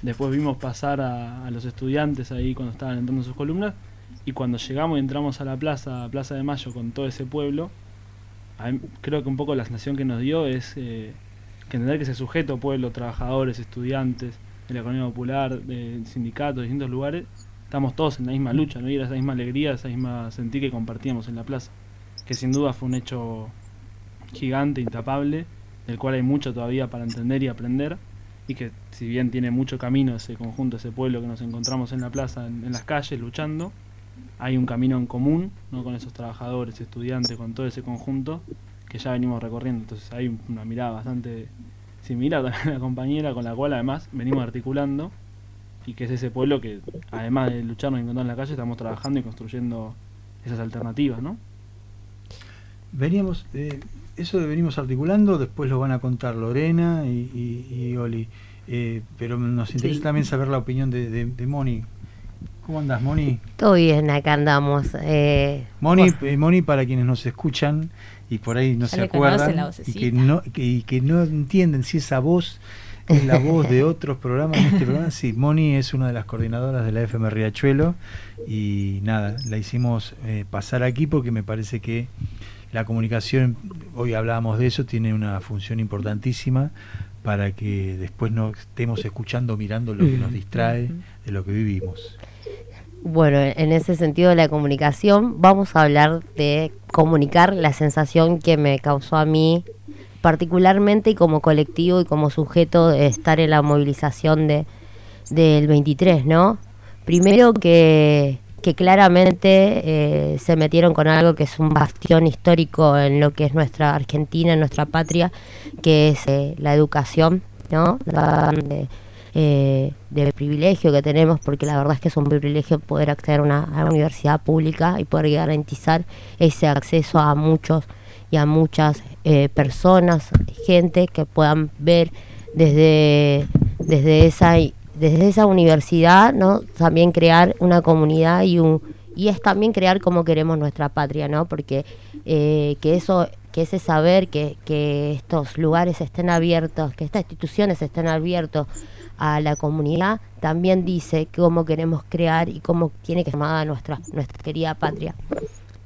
Después vimos pasar a, a los estudiantes ahí cuando estaban entrando sus columnas y cuando llegamos y entramos a la plaza, Plaza de Mayo, con todo ese pueblo, creo que un poco la sensación que nos dio es eh, que entender que ese sujeto, pueblo, trabajadores, estudiantes, de la economía popular, de sindicatos, de distintos lugares, estamos todos en la misma lucha, ¿no? Y era esa misma alegría, esa misma sentir que compartíamos en la plaza, que sin duda fue un hecho gigante, intapable, del cual hay mucho todavía para entender y aprender, y que si bien tiene mucho camino ese conjunto, ese pueblo que nos encontramos en la plaza, en, en las calles, luchando, hay un camino en común ¿no? con esos trabajadores, estudiantes, con todo ese conjunto que ya venimos recorriendo. Entonces hay una mirada bastante similar a la compañera con la cual además venimos articulando y que es ese pueblo que además de lucharnos y encontrar en la calle estamos trabajando y construyendo esas alternativas, ¿no? Veníamos, eh, eso de venimos articulando, después lo van a contar Lorena y, y, y Oli, eh, pero nos interesa sí. también saber la opinión de, de, de Moni. ¿Cómo andas, Moni? Todo bien, acá andamos. Eh, Moni, eh, Moni, para quienes nos escuchan y por ahí no se acuerdan y que no, que, y que no entienden si esa voz es la voz de otros programas en este programa. Sí, Moni es una de las coordinadoras de la FM Riachuelo y nada, la hicimos eh, pasar aquí porque me parece que la comunicación, hoy hablábamos de eso, tiene una función importantísima para que después no estemos escuchando, mirando lo que nos distrae de lo que vivimos. Bueno, en ese sentido de la comunicación, vamos a hablar de comunicar la sensación que me causó a mí, particularmente y como colectivo y como sujeto de estar en la movilización de del 23, ¿no? Primero que, claramente eh, se metieron con algo que es un bastión histórico en lo que es nuestra Argentina, en nuestra patria, que es eh, la educación, ¿no? La, de, eh, del privilegio que tenemos, porque la verdad es que es un privilegio poder acceder a una, a una, universidad pública y poder garantizar ese acceso a muchos y a muchas eh, personas, gente que puedan ver desde, desde, esa, desde esa universidad, ¿no? también crear una comunidad y un y es también crear como queremos nuestra patria, ¿no? Porque eh, que eso que ese saber que, que estos lugares estén abiertos, que estas instituciones estén abiertos a la comunidad, también dice cómo queremos crear y cómo tiene que ser llamada nuestra, nuestra querida patria.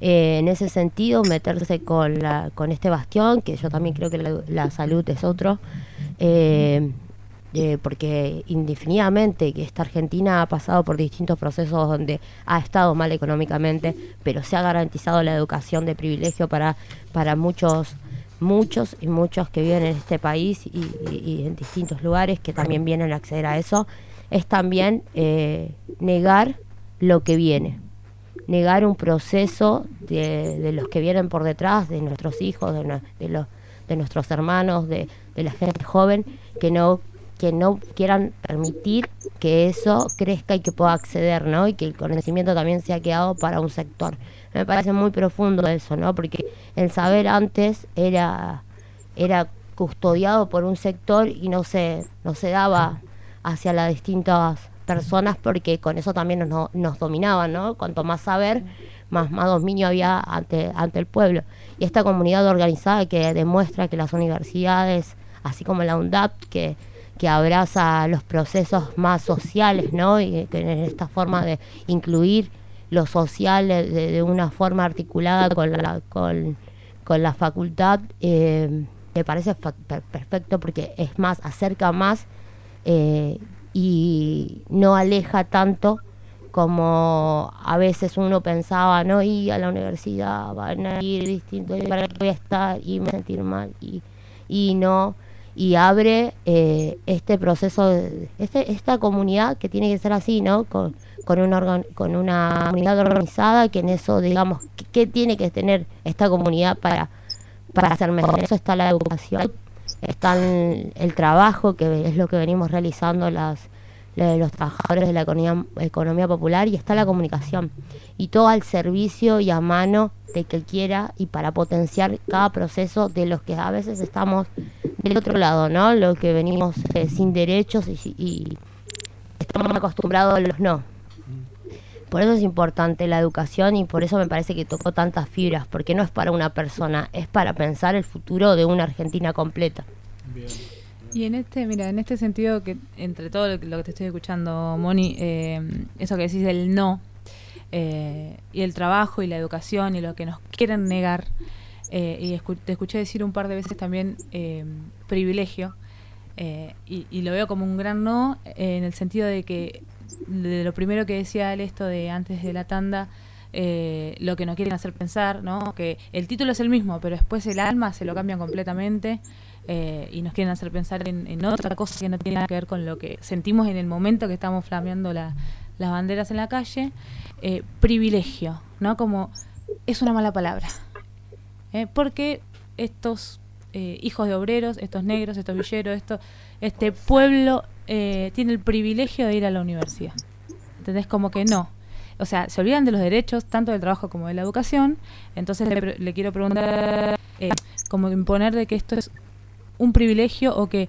Eh, en ese sentido, meterse con, la, con este bastión, que yo también creo que la, salud es otro, eh, eh, porque indefinidamente que esta Argentina ha pasado por distintos procesos donde ha estado mal económicamente, pero se ha garantizado la educación de privilegio para, para muchos muchos y muchos que viven en este país y, en distintos lugares que también vienen a acceder a eso, es también eh, negar lo que viene, negar un proceso de, de, los que vienen por detrás, de nuestros hijos, de, de los, de nuestros hermanos, de, de la gente joven, que no que no quieran permitir que eso crezca y que pueda acceder, ¿no? Y que el conocimiento también se ha quedado para un sector. Me parece muy profundo eso, ¿no? Porque el saber antes era era custodiado por un sector y no se no se daba hacia las distintas personas porque con eso también nos, nos dominaban, ¿no? Cuanto más saber, más, más dominio había ante, ante el pueblo. Y esta comunidad organizada que demuestra que las universidades, así como la UNDAP, que, que abraza los procesos más sociales, ¿no? Y que en esta forma de incluir lo social de, una forma articulada con la, con, la facultad, eh, me parece perfecto porque es más, acerca más eh, y no aleja tanto como a veces uno pensaba, no, y a la universidad van a ir distintos, para qué voy a estar y me sentir mal, y no, y abre eh, este proceso, este, esta comunidad que tiene que ser así, ¿no? Con, con, una, con una comunidad organizada, que en eso, digamos, ¿qué, tiene que tener esta comunidad para, para hacer mejor? En eso está la educación, está el trabajo, que es lo que venimos realizando las los trabajadores de la economía, economía popular y está la comunicación. Y todo al servicio y a mano de que quiera y para potenciar cada proceso de los que a veces estamos del otro lado, ¿no? Los que venimos eh, sin derechos y, y, estamos acostumbrados a los no. Por eso es importante la educación y por eso me parece que tocó tantas fibras, porque no es para una persona, es para pensar el futuro de una Argentina completa. Y en este, mira, en este sentido, que entre todo lo, que te estoy escuchando, Moni, eh, eso que decís del no, eh, y el trabajo y la educación y lo que nos quieren negar, eh, y te escuché decir un par de veces también privilegio, y, y, lo veo como un gran no, en el sentido de que de lo primero que decía él, esto de antes de la tanda, lo que nos quieren hacer pensar, ¿no? Que el título es el mismo, pero después el alma se lo cambian completamente. Eh, y nos quieren hacer pensar en, otra cosa que no tiene nada que ver con lo que sentimos en el momento que estamos flameando las banderas en la calle. Eh, privilegio, ¿no? Como es una mala palabra. ¿eh? Porque estos hijos de obreros, estos negros, estos villeros, esto, este pueblo tiene el privilegio de ir a la universidad. ¿Entendés? Como que no. O sea, se olvidan de los derechos, tanto del trabajo como de la educación. Entonces le, quiero preguntar, como imponer de que esto es un privilegio o que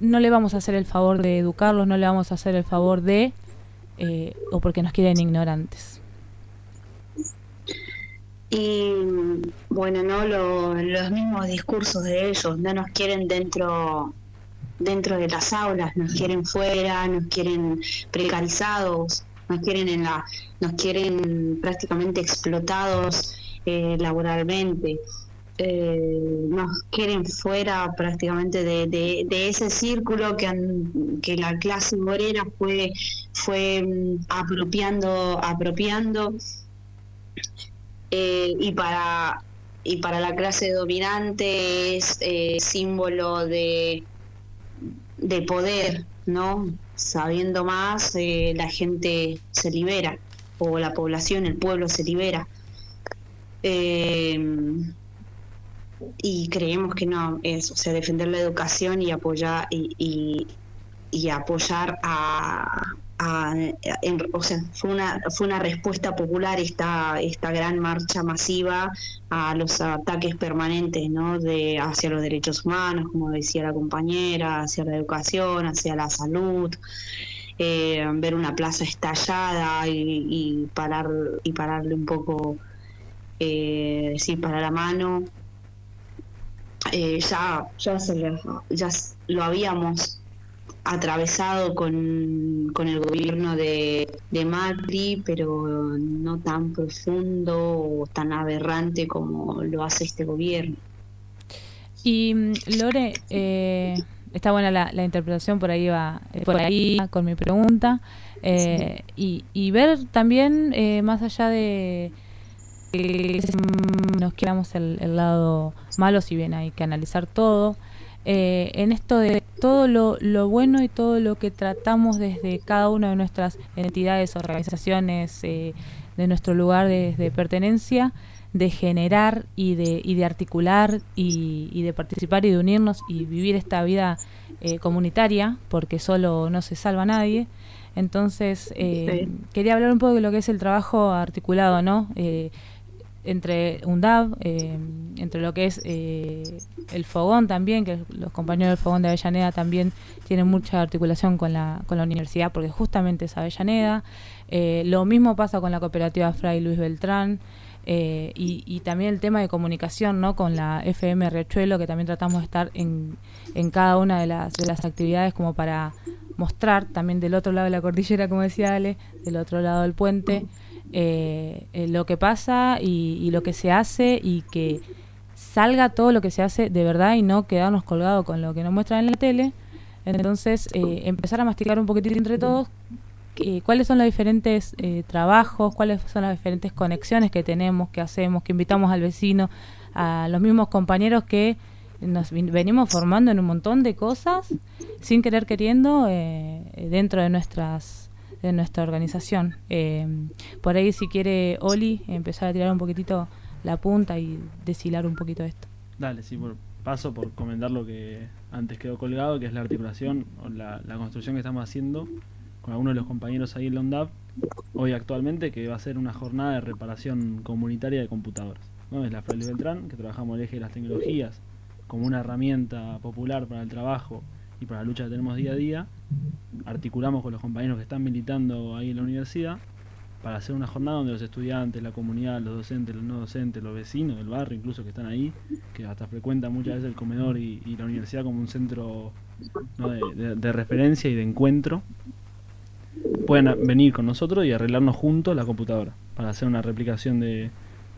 no le vamos a hacer el favor de educarlos, no le vamos a hacer el favor de, eh, o porque nos quieren ignorantes. Y bueno, no los mismos discursos de ellos, no nos quieren dentro dentro de las aulas, nos quieren fuera, nos quieren precarizados, nos quieren en la, nos quieren prácticamente explotados eh, laboralmente eh, nos quieren fuera prácticamente de, ese círculo que, la clase obrera fue, fue mm, apropiando, apropiando eh, y para y para la clase dominante es eh, símbolo de, de poder, ¿no? Sabiendo más, la gente se libera, o la población, el pueblo se libera. Y creemos que no es, o sea, defender la educación y apoyar y, y, apoyar a, o sea, fue una fue una respuesta popular esta esta gran marcha masiva a los ataques permanentes, ¿no? De hacia los derechos humanos, como decía la compañera, hacia la educación, hacia la salud. Eh, ver una plaza estallada y, y parar y pararle un poco eh, sí para la mano eh, ya, ya, ya lo habíamos atravesado con, con el gobierno de, de, Macri, pero no tan profundo o tan aberrante como lo hace este gobierno. Y mm, Lore, eh, está buena la, la, interpretación, por ahí va, eh, por ahí con mi pregunta, eh, y, y ver también más allá de nos quedamos el, lado malo, si bien hay que analizar todo. Eh, en esto de todo lo, lo, bueno y todo lo que tratamos desde cada una de nuestras entidades, organizaciones, eh, de nuestro lugar de, pertenencia, de generar y de, y de articular y, y, de participar y de unirnos y vivir esta vida eh, comunitaria, porque solo no se salva nadie. Entonces, quería hablar un poco de lo que es el trabajo articulado, ¿no? Entre UNDAV, eh, entre lo que es eh, el Fogón también, que los compañeros del Fogón de Avellaneda también tienen mucha articulación con la, con la universidad, porque justamente es Avellaneda. Eh, lo mismo pasa con la cooperativa Fray Luis Beltrán. y, y, también el tema de comunicación ¿no? con la FM Riachuelo, que también tratamos de estar en, en cada una de las, de las actividades como para mostrar también del otro lado de la cordillera, como decía Ale, del otro lado del puente, eh, eh, lo que pasa y, lo que se hace y que salga todo lo que se hace de verdad y no quedarnos colgados con lo que nos muestran en la tele. Entonces, eh, empezar a masticar un poquitito entre todos cuáles son los diferentes trabajos, cuáles son las diferentes conexiones que tenemos, que hacemos, que invitamos al vecino, a los mismos compañeros que nos venimos formando en un montón de cosas sin querer queriendo dentro de nuestras de nuestra organización. Eh, por ahí si quiere Oli empezar a tirar un poquitito la punta y deshilar un poquito esto. Dale, sí, por, paso por comentar lo que antes quedó colgado, que es la articulación o la, construcción que estamos haciendo con algunos de los compañeros ahí en Londap, hoy actualmente, que va a ser una jornada de reparación comunitaria de computadoras. ¿no? Es la Fray Beltrán, que trabajamos el eje de las tecnologías como una herramienta popular para el trabajo y para la lucha que tenemos día a día, articulamos con los compañeros que están militando ahí en la universidad para hacer una jornada donde los estudiantes, la comunidad, los docentes, los no docentes, los vecinos del barrio, incluso que están ahí, que hasta frecuentan muchas veces el comedor y, la universidad como un centro de, referencia y de encuentro, puedan venir con nosotros y arreglarnos juntos la computadora para hacer una replicación de,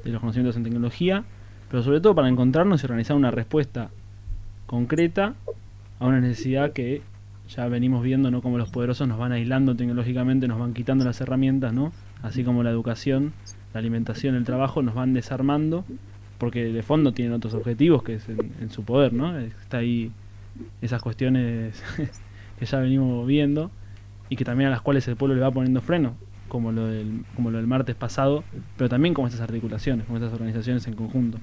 de los conocimientos en tecnología, pero sobre todo para encontrarnos y organizar una respuesta concreta a una necesidad que ya venimos viendo, ¿no? Como los poderosos nos van aislando tecnológicamente, nos van quitando las herramientas, ¿no? Así como la educación, la alimentación, el trabajo nos van desarmando, porque de fondo tienen otros objetivos que es en, su poder, ¿no? Está ahí esas cuestiones que ya venimos viendo y que también a las cuales el pueblo le va poniendo freno, como lo del, como lo del martes pasado, pero también como estas articulaciones, como estas organizaciones en conjunto.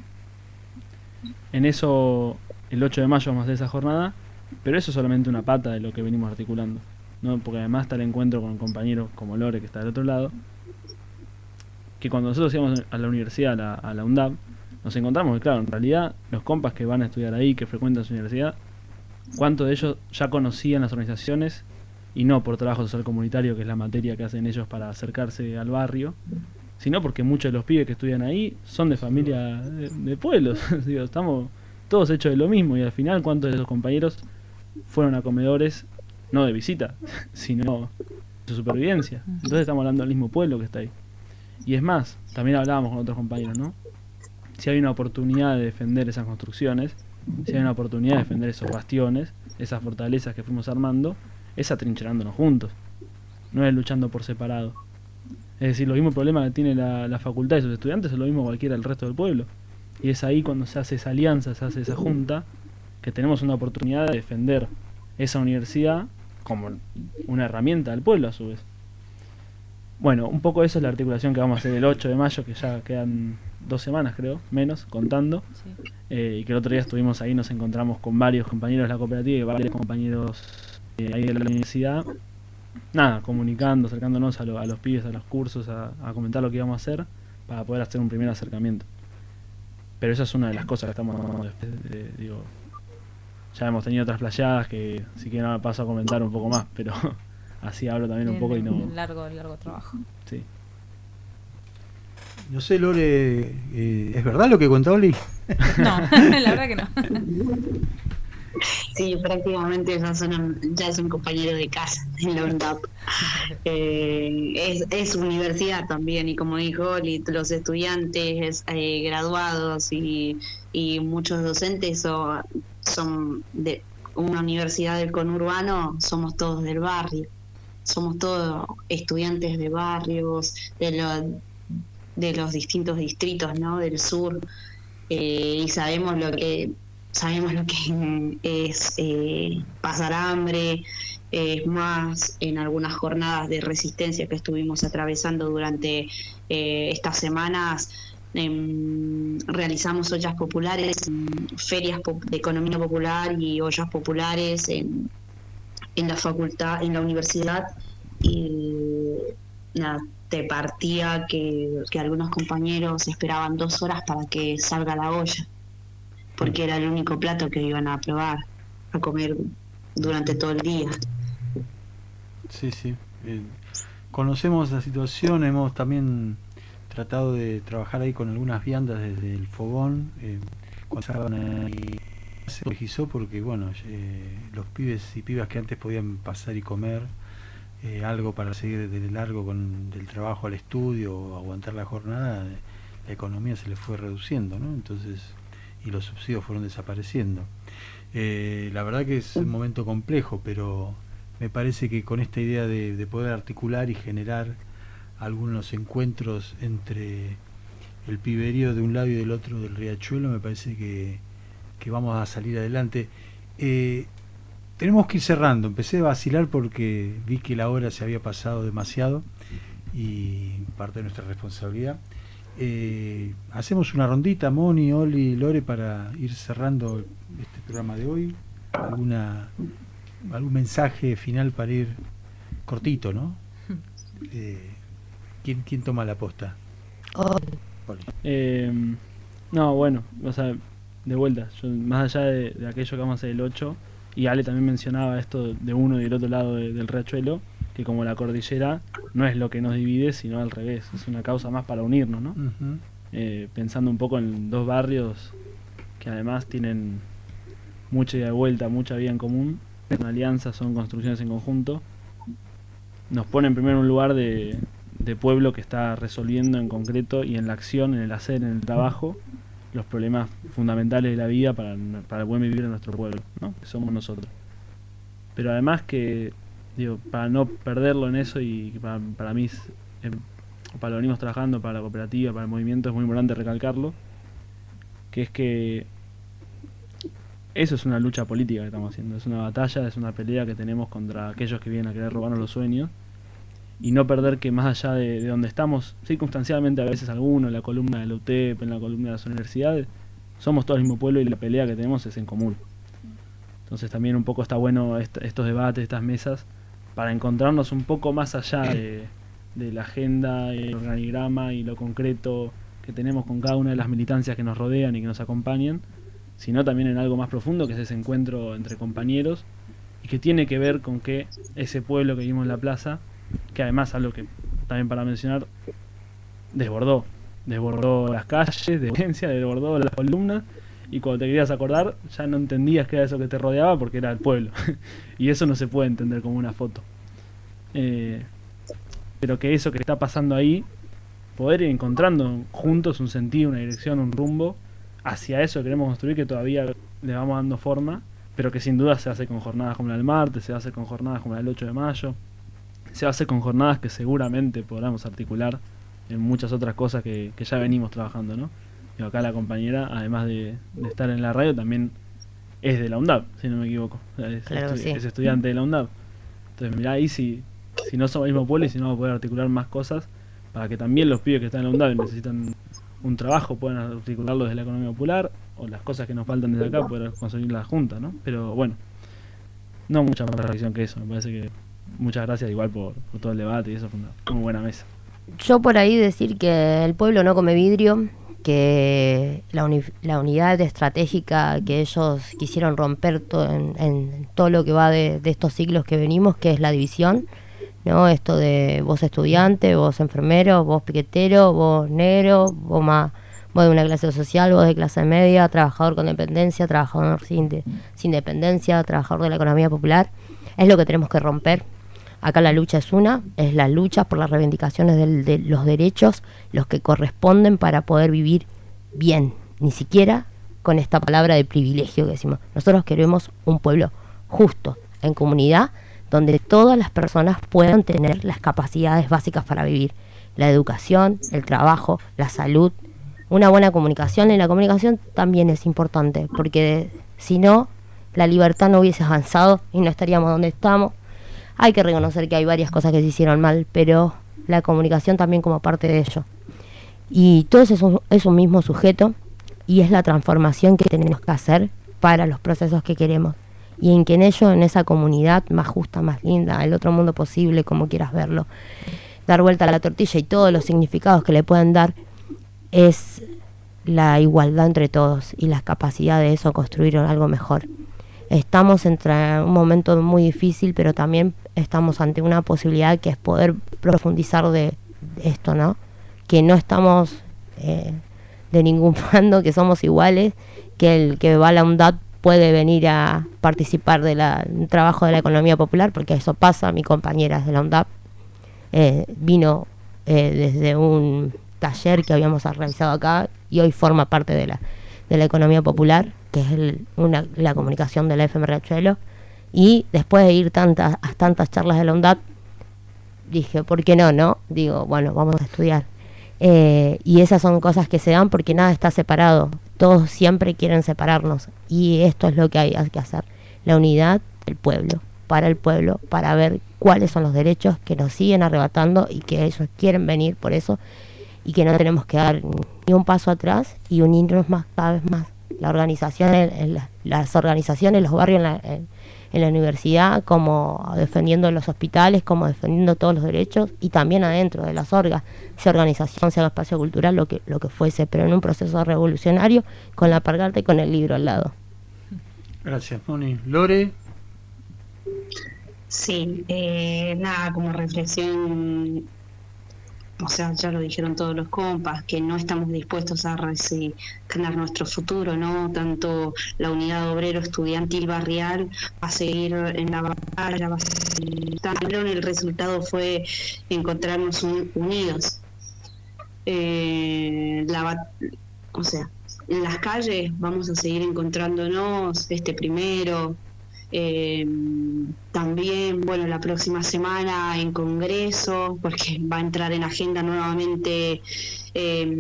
En eso, el 8 de mayo vamos a hacer esa jornada pero eso es solamente una pata de lo que venimos articulando. ¿no? Porque además está el encuentro con compañeros como Lore, que está del otro lado, que cuando nosotros íbamos a la universidad, a la, a la nos encontramos que, claro, en realidad los compas que van a estudiar ahí, que frecuentan su universidad, ¿cuántos de ellos ya conocían las organizaciones y no por trabajo social comunitario, que es la materia que hacen ellos para acercarse al barrio, sino porque muchos de los pibes que estudian ahí son de familia de, pueblos. Digo, estamos todos hechos de lo mismo y al final, ¿cuántos de esos compañeros fueron a comedores no de visita, sino de supervivencia. Entonces estamos hablando del mismo pueblo que está ahí. Y es más, también hablábamos con otros compañeros, ¿no? Si hay una oportunidad de defender esas construcciones, si hay una oportunidad de defender esos bastiones, esas fortalezas que fuimos armando, es atrincherándonos juntos, no es luchando por separado. Es decir, lo mismo problema que tiene la, la facultad y sus estudiantes es lo mismo cualquiera del resto del pueblo. Y es ahí cuando se hace esa alianza, se hace esa junta, que tenemos una oportunidad de defender esa universidad como una herramienta del pueblo a su vez. Bueno, un poco eso es la articulación que vamos a hacer el 8 de mayo, que ya quedan dos semanas creo, menos, contando. Eh, y que el otro día estuvimos ahí, nos encontramos con varios compañeros de la cooperativa y varios compañeros eh, ahí de la universidad. Nada, comunicando, acercándonos a, los pibes, a los cursos, a, comentar lo que íbamos a hacer para poder hacer un primer acercamiento. Pero esa es una de las cosas que estamos, digo, ya hemos tenido otras playadas que si quieren ahora paso a comentar un poco más, pero así hablo también un poco y no... Largo, largo trabajo. Sí. No sé, Lore, eh, ¿es verdad lo que contó Oli? No, la verdad que no. Sí, prácticamente ya son, ya es un compañero de casa en la UNDAP. Eh, es, es, universidad también y como dijo Oli, los estudiantes eh, graduados y, y muchos docentes o son de una universidad del conurbano, somos todos del barrio, somos todos estudiantes de barrios, de, de los distintos distritos ¿no? del sur, eh, y sabemos lo que sabemos lo que es eh, pasar hambre, es más en algunas jornadas de resistencia que estuvimos atravesando durante eh, estas semanas Em, realizamos ollas populares, ferias de economía popular y ollas populares en, en la facultad, en la universidad y nada, te partía que, que algunos compañeros esperaban dos horas para que salga la olla, porque era el único plato que iban a probar, a comer durante todo el día. Sí, sí. Eh, conocemos la situación, hemos también tratado de trabajar ahí con algunas viandas desde el fogón. Eh, cuando se legisó porque, bueno, eh, los pibes y pibas que antes podían pasar y comer eh, algo para seguir de largo con del trabajo al estudio o aguantar la jornada, eh, la economía se les fue reduciendo, ¿no? Entonces, y los subsidios fueron desapareciendo. La verdad que es un momento complejo, pero me parece que con esta idea de, de poder articular y generar algunos encuentros entre el piberío de un lado y del otro del riachuelo, me parece que, que vamos a salir adelante. Eh, tenemos que ir cerrando. Empecé a vacilar porque vi que la hora se había pasado demasiado y parte de nuestra responsabilidad. Eh, hacemos una rondita, Moni, Oli, Lore, para ir cerrando este programa de hoy. ¿Alguna, ¿Algún mensaje final para ir cortito, no? Eh, ¿quién, ¿Quién toma la posta? Eh, no, bueno, o sea, de vuelta, yo, más allá de, de aquello que vamos a hacer el 8, y Ale también mencionaba esto de uno y del otro lado de- del riachuelo, que como la cordillera no es lo que nos divide, sino al revés, es una causa más para unirnos, ¿no? Ujú. Eh, pensando un poco en dos barrios que además tienen mucha ida y vuelta, mucha vida en común, son alianzas, son construcciones en conjunto, nos pone en primer lugar de, de pueblo que está resolviendo en concreto y en la acción, en el hacer, en el trabajo, los problemas fundamentales de la vida para, para el buen vivir de nuestro pueblo, ¿no? que somos nosotros. Pero además que, digo, para no perderlo en eso y para, mí, para lo venimos trabajando, para la cooperativa, para el movimiento, es muy importante recalcarlo, que es que eso es una lucha política que estamos haciendo, es una batalla, es una pelea que tenemos contra aquellos que vienen a querer robarnos los sueños y no perder que más allá de, de donde estamos, circunstancialmente a veces algunos, en la columna de la UTEP, en la columna de las universidades, somos todo el mismo pueblo y la pelea que tenemos es en común. Entonces también un poco está bueno est- estos debates, estas mesas, para encontrarnos un poco más allá de, de la agenda, el organigrama y lo concreto que tenemos con cada una de las militancias que nos rodean y que nos acompañan, sino también en algo más profundo, que es ese encuentro entre compañeros y que tiene que ver con que ese pueblo que vimos en la plaza, que además algo que también para mencionar, desbordó, desbordó las calles de violencia, desbordó las columnas y cuando te querías acordar ya no entendías que era eso que te rodeaba porque era el pueblo y eso no se puede entender como una foto. Eh, pero que eso que está pasando ahí, poder ir encontrando juntos un sentido, una dirección, un rumbo, hacia eso que queremos construir que todavía le vamos dando forma, pero que sin duda se hace con jornadas como la del martes, se hace con jornadas como la del 8 de mayo, se hace con jornadas que seguramente podamos articular en muchas otras cosas que, que ya venimos trabajando, ¿no? Y acá la compañera, además de, de estar en la radio, también es de la UNDAP, si no me equivoco. O sea, es, Claro, estu- sí. es estudiante de la UNDAP. Entonces, mirá ahí si, si no somos el mismo pueblo y si no vamos a poder articular más cosas para que también los pibes que están en la UNDAP y necesitan un trabajo puedan articularlo desde la economía popular o las cosas que nos faltan desde acá poder conseguirlas juntas, ¿no? Pero bueno, no mucha más reflexión que eso. Me parece que muchas gracias igual por, todo el debate y eso fue una muy buena mesa. Yo por ahí decir que el pueblo no come vidrio, que la, uni- la unidad estratégica que ellos quisieron romper to- en, todo lo que va de, de estos siglos que venimos, que es la división, ¿no? Esto de vos estudiante, vos enfermero, vos piquetero, vos negro, vos más vos de una clase social, vos de clase media, trabajador con dependencia, trabajador sin, de- sin dependencia, trabajador de la economía popular, es lo que tenemos que romper. Acá la lucha es una, es la lucha por las reivindicaciones del- de los derechos, los que corresponden para poder vivir bien, ni siquiera con esta palabra de privilegio que decimos. Nosotros queremos un pueblo justo, en comunidad, donde todas las personas puedan tener las capacidades básicas para vivir. La educación, el trabajo, la salud, una buena comunicación. Y la comunicación también es importante, porque si no, la libertad no hubiese avanzado y no estaríamos donde estamos. Hay que reconocer que hay varias cosas que se hicieron mal, pero la comunicación también como parte de ello. Y todo eso es un, mismo sujeto y es la transformación que tenemos que hacer para los procesos que queremos. Y en que en ello, en esa comunidad más justa, más linda, el otro mundo posible, como quieras verlo, dar vuelta a la tortilla y todos los significados que le pueden dar, es la igualdad entre todos y la capacidad de eso construir algo mejor. Estamos entre un momento muy difícil, pero también estamos ante una posibilidad que es poder profundizar de esto, ¿no? Que no estamos eh, de ningún bando, que somos iguales, que el que va a la UNDAD puede venir a participar del trabajo de la economía popular, porque eso pasa, mi compañera de la UNDAP eh, vino eh, desde un taller que habíamos realizado acá y hoy forma parte de la, economía popular, que es la comunicación de la FM Riachuelo. Y después de ir tantas, a tantas charlas de la UNDAP, dije, ¿por qué no? no? Digo, bueno, vamos a estudiar. Eh, y esas son cosas que se dan porque nada está separado. Todos siempre quieren separarnos. Y esto es lo que hay, que hacer. La unidad del pueblo, para el pueblo, para ver cuáles son los derechos que nos siguen arrebatando y que ellos quieren venir por eso y que no tenemos que dar ni un paso atrás y unirnos más cada vez más. La organización, las organizaciones, los barrios en en la universidad, como defendiendo los hospitales, como defendiendo todos los derechos y también adentro de las orgas, sea organización, sea espacio cultural, lo que, lo que fuese, pero en un proceso revolucionario con la pargarta y con el libro al lado. Gracias, Moni. Lore. Sí, eh, nada, como reflexión o sea, ya lo dijeron todos los compas, que no estamos dispuestos a ganar nuestro futuro, ¿no? Tanto la unidad obrero estudiantil barrial a seguir en la batalla, va a seguir... El resultado fue encontrarnos unidos. Eh, o sea, en las calles vamos a seguir encontrándonos este primero, eh, también, bueno, la próxima semana en Congreso, porque va a entrar en agenda nuevamente eh,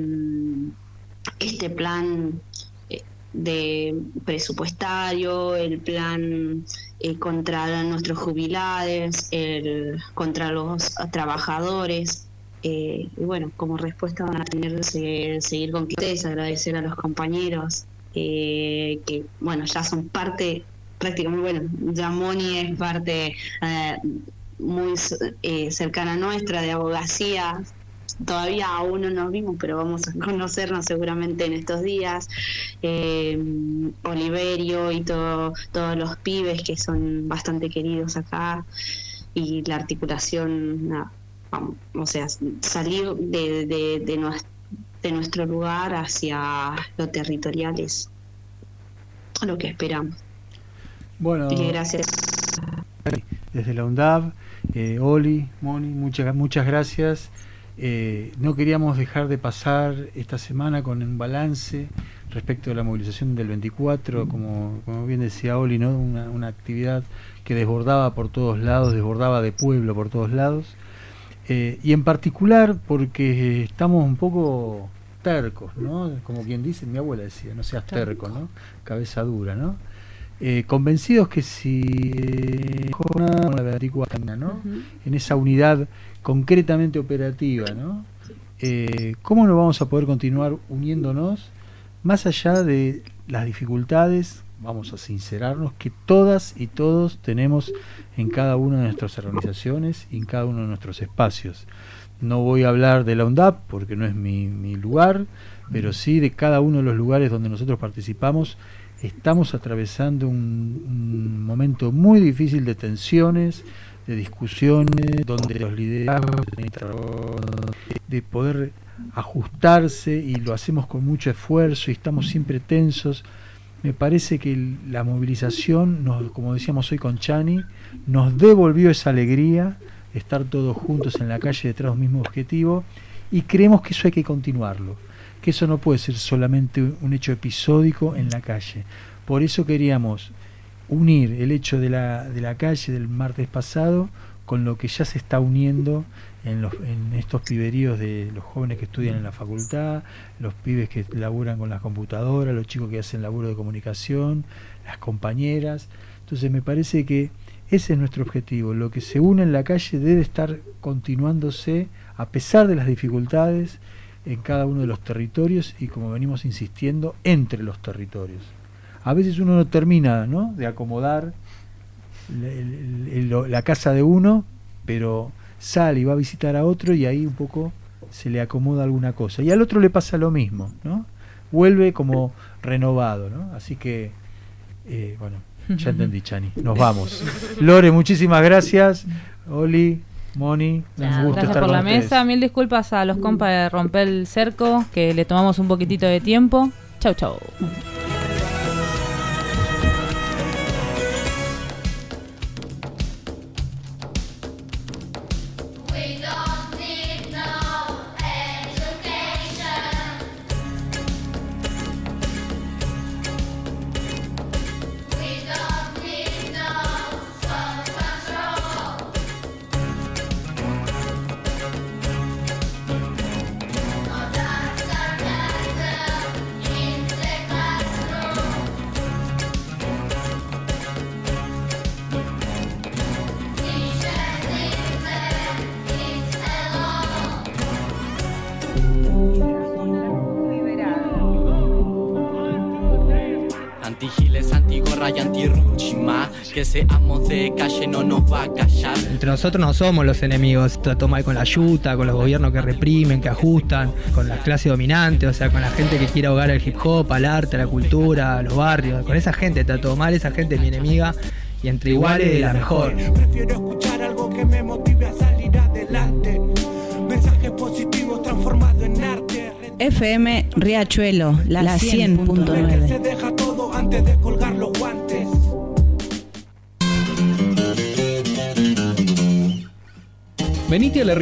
este plan eh, de presupuestario, el plan eh, contra nuestros jubilados, el contra los trabajadores. y bueno, como respuesta van a tener que seguir con ustedes, agradecer a los compañeros que, bueno, ya son parte prácticamente, bueno, Yamoni es parte eh, muy eh, cercana nuestra de abogacía. Todavía aún no nos vimos, pero vamos a conocernos seguramente en estos días. Eh, Oliverio y todo, todos los pibes que son bastante queridos acá. Y la articulación, o sea, salir de, de, de nuestro lugar hacia lo territorial es lo que esperamos. Bueno, gracias. Desde la UNDAV, eh, Oli, Moni, muchas, muchas gracias. Eh, no queríamos dejar de pasar esta semana con un balance respecto a la movilización del 24, como, como bien decía Oli, ¿no? Una, una, actividad que desbordaba por todos lados, desbordaba de pueblo por todos lados, eh, y en particular porque estamos un poco tercos, ¿no? Como quien dice, mi abuela decía, no seas terco, ¿no? Cabeza dura, ¿no? Eh, convencidos que si ¿no? en esa unidad concretamente operativa, ¿no? Eh, ¿cómo no vamos a poder continuar uniéndonos más allá de las dificultades, vamos a sincerarnos, que todas y todos tenemos en cada una de nuestras organizaciones y en cada uno de nuestros espacios? No voy a hablar de la UNDAP porque no es mi, mi lugar, pero sí de cada uno de los lugares donde nosotros participamos estamos atravesando un, momento muy difícil de tensiones, de discusiones, donde los liderazgos de poder ajustarse y lo hacemos con mucho esfuerzo y estamos siempre tensos. Me parece que la movilización, nos, como decíamos hoy con Chani, nos devolvió esa alegría, estar todos juntos en la calle detrás de un mismo objetivo y creemos que eso hay que continuarlo que eso no puede ser solamente un hecho episódico en la calle. Por eso queríamos unir el hecho de la, de la calle del martes pasado con lo que ya se está uniendo en, los, en estos piberíos de los jóvenes que estudian en la facultad, los pibes que laburan con las computadoras, los chicos que hacen laburo de comunicación, las compañeras. Entonces me parece que ese es nuestro objetivo. Lo que se une en la calle debe estar continuándose a pesar de las dificultades en cada uno de los territorios y como venimos insistiendo, entre los territorios. A veces uno no termina ¿no? de acomodar la casa de uno, pero sale y va a visitar a otro y ahí un poco se le acomoda alguna cosa. Y al otro le pasa lo mismo, ¿no? Vuelve como renovado, ¿no? Así que, eh, bueno, ya entendí, Chani. Nos vamos. Lore, muchísimas gracias. Oli, Moni, un gusto Gracias estar por la ustedes. mesa. Mil disculpas a los compas de romper el cerco, que le tomamos un poquitito de tiempo. Chau, chau. nosotros no somos los enemigos. Trató mal con la yuta, con los gobiernos que reprimen, que ajustan, con la clase dominante, o sea, con la gente que quiere ahogar al hip hop, al arte, a la cultura, a los barrios. Con esa gente trató mal, esa gente es mi enemiga y entre iguales la mejor. Prefiero escuchar algo que me motive a salir adelante. Mensajes positivos transformados en arte. FM Riachuelo, la, la 100.9. Venite a la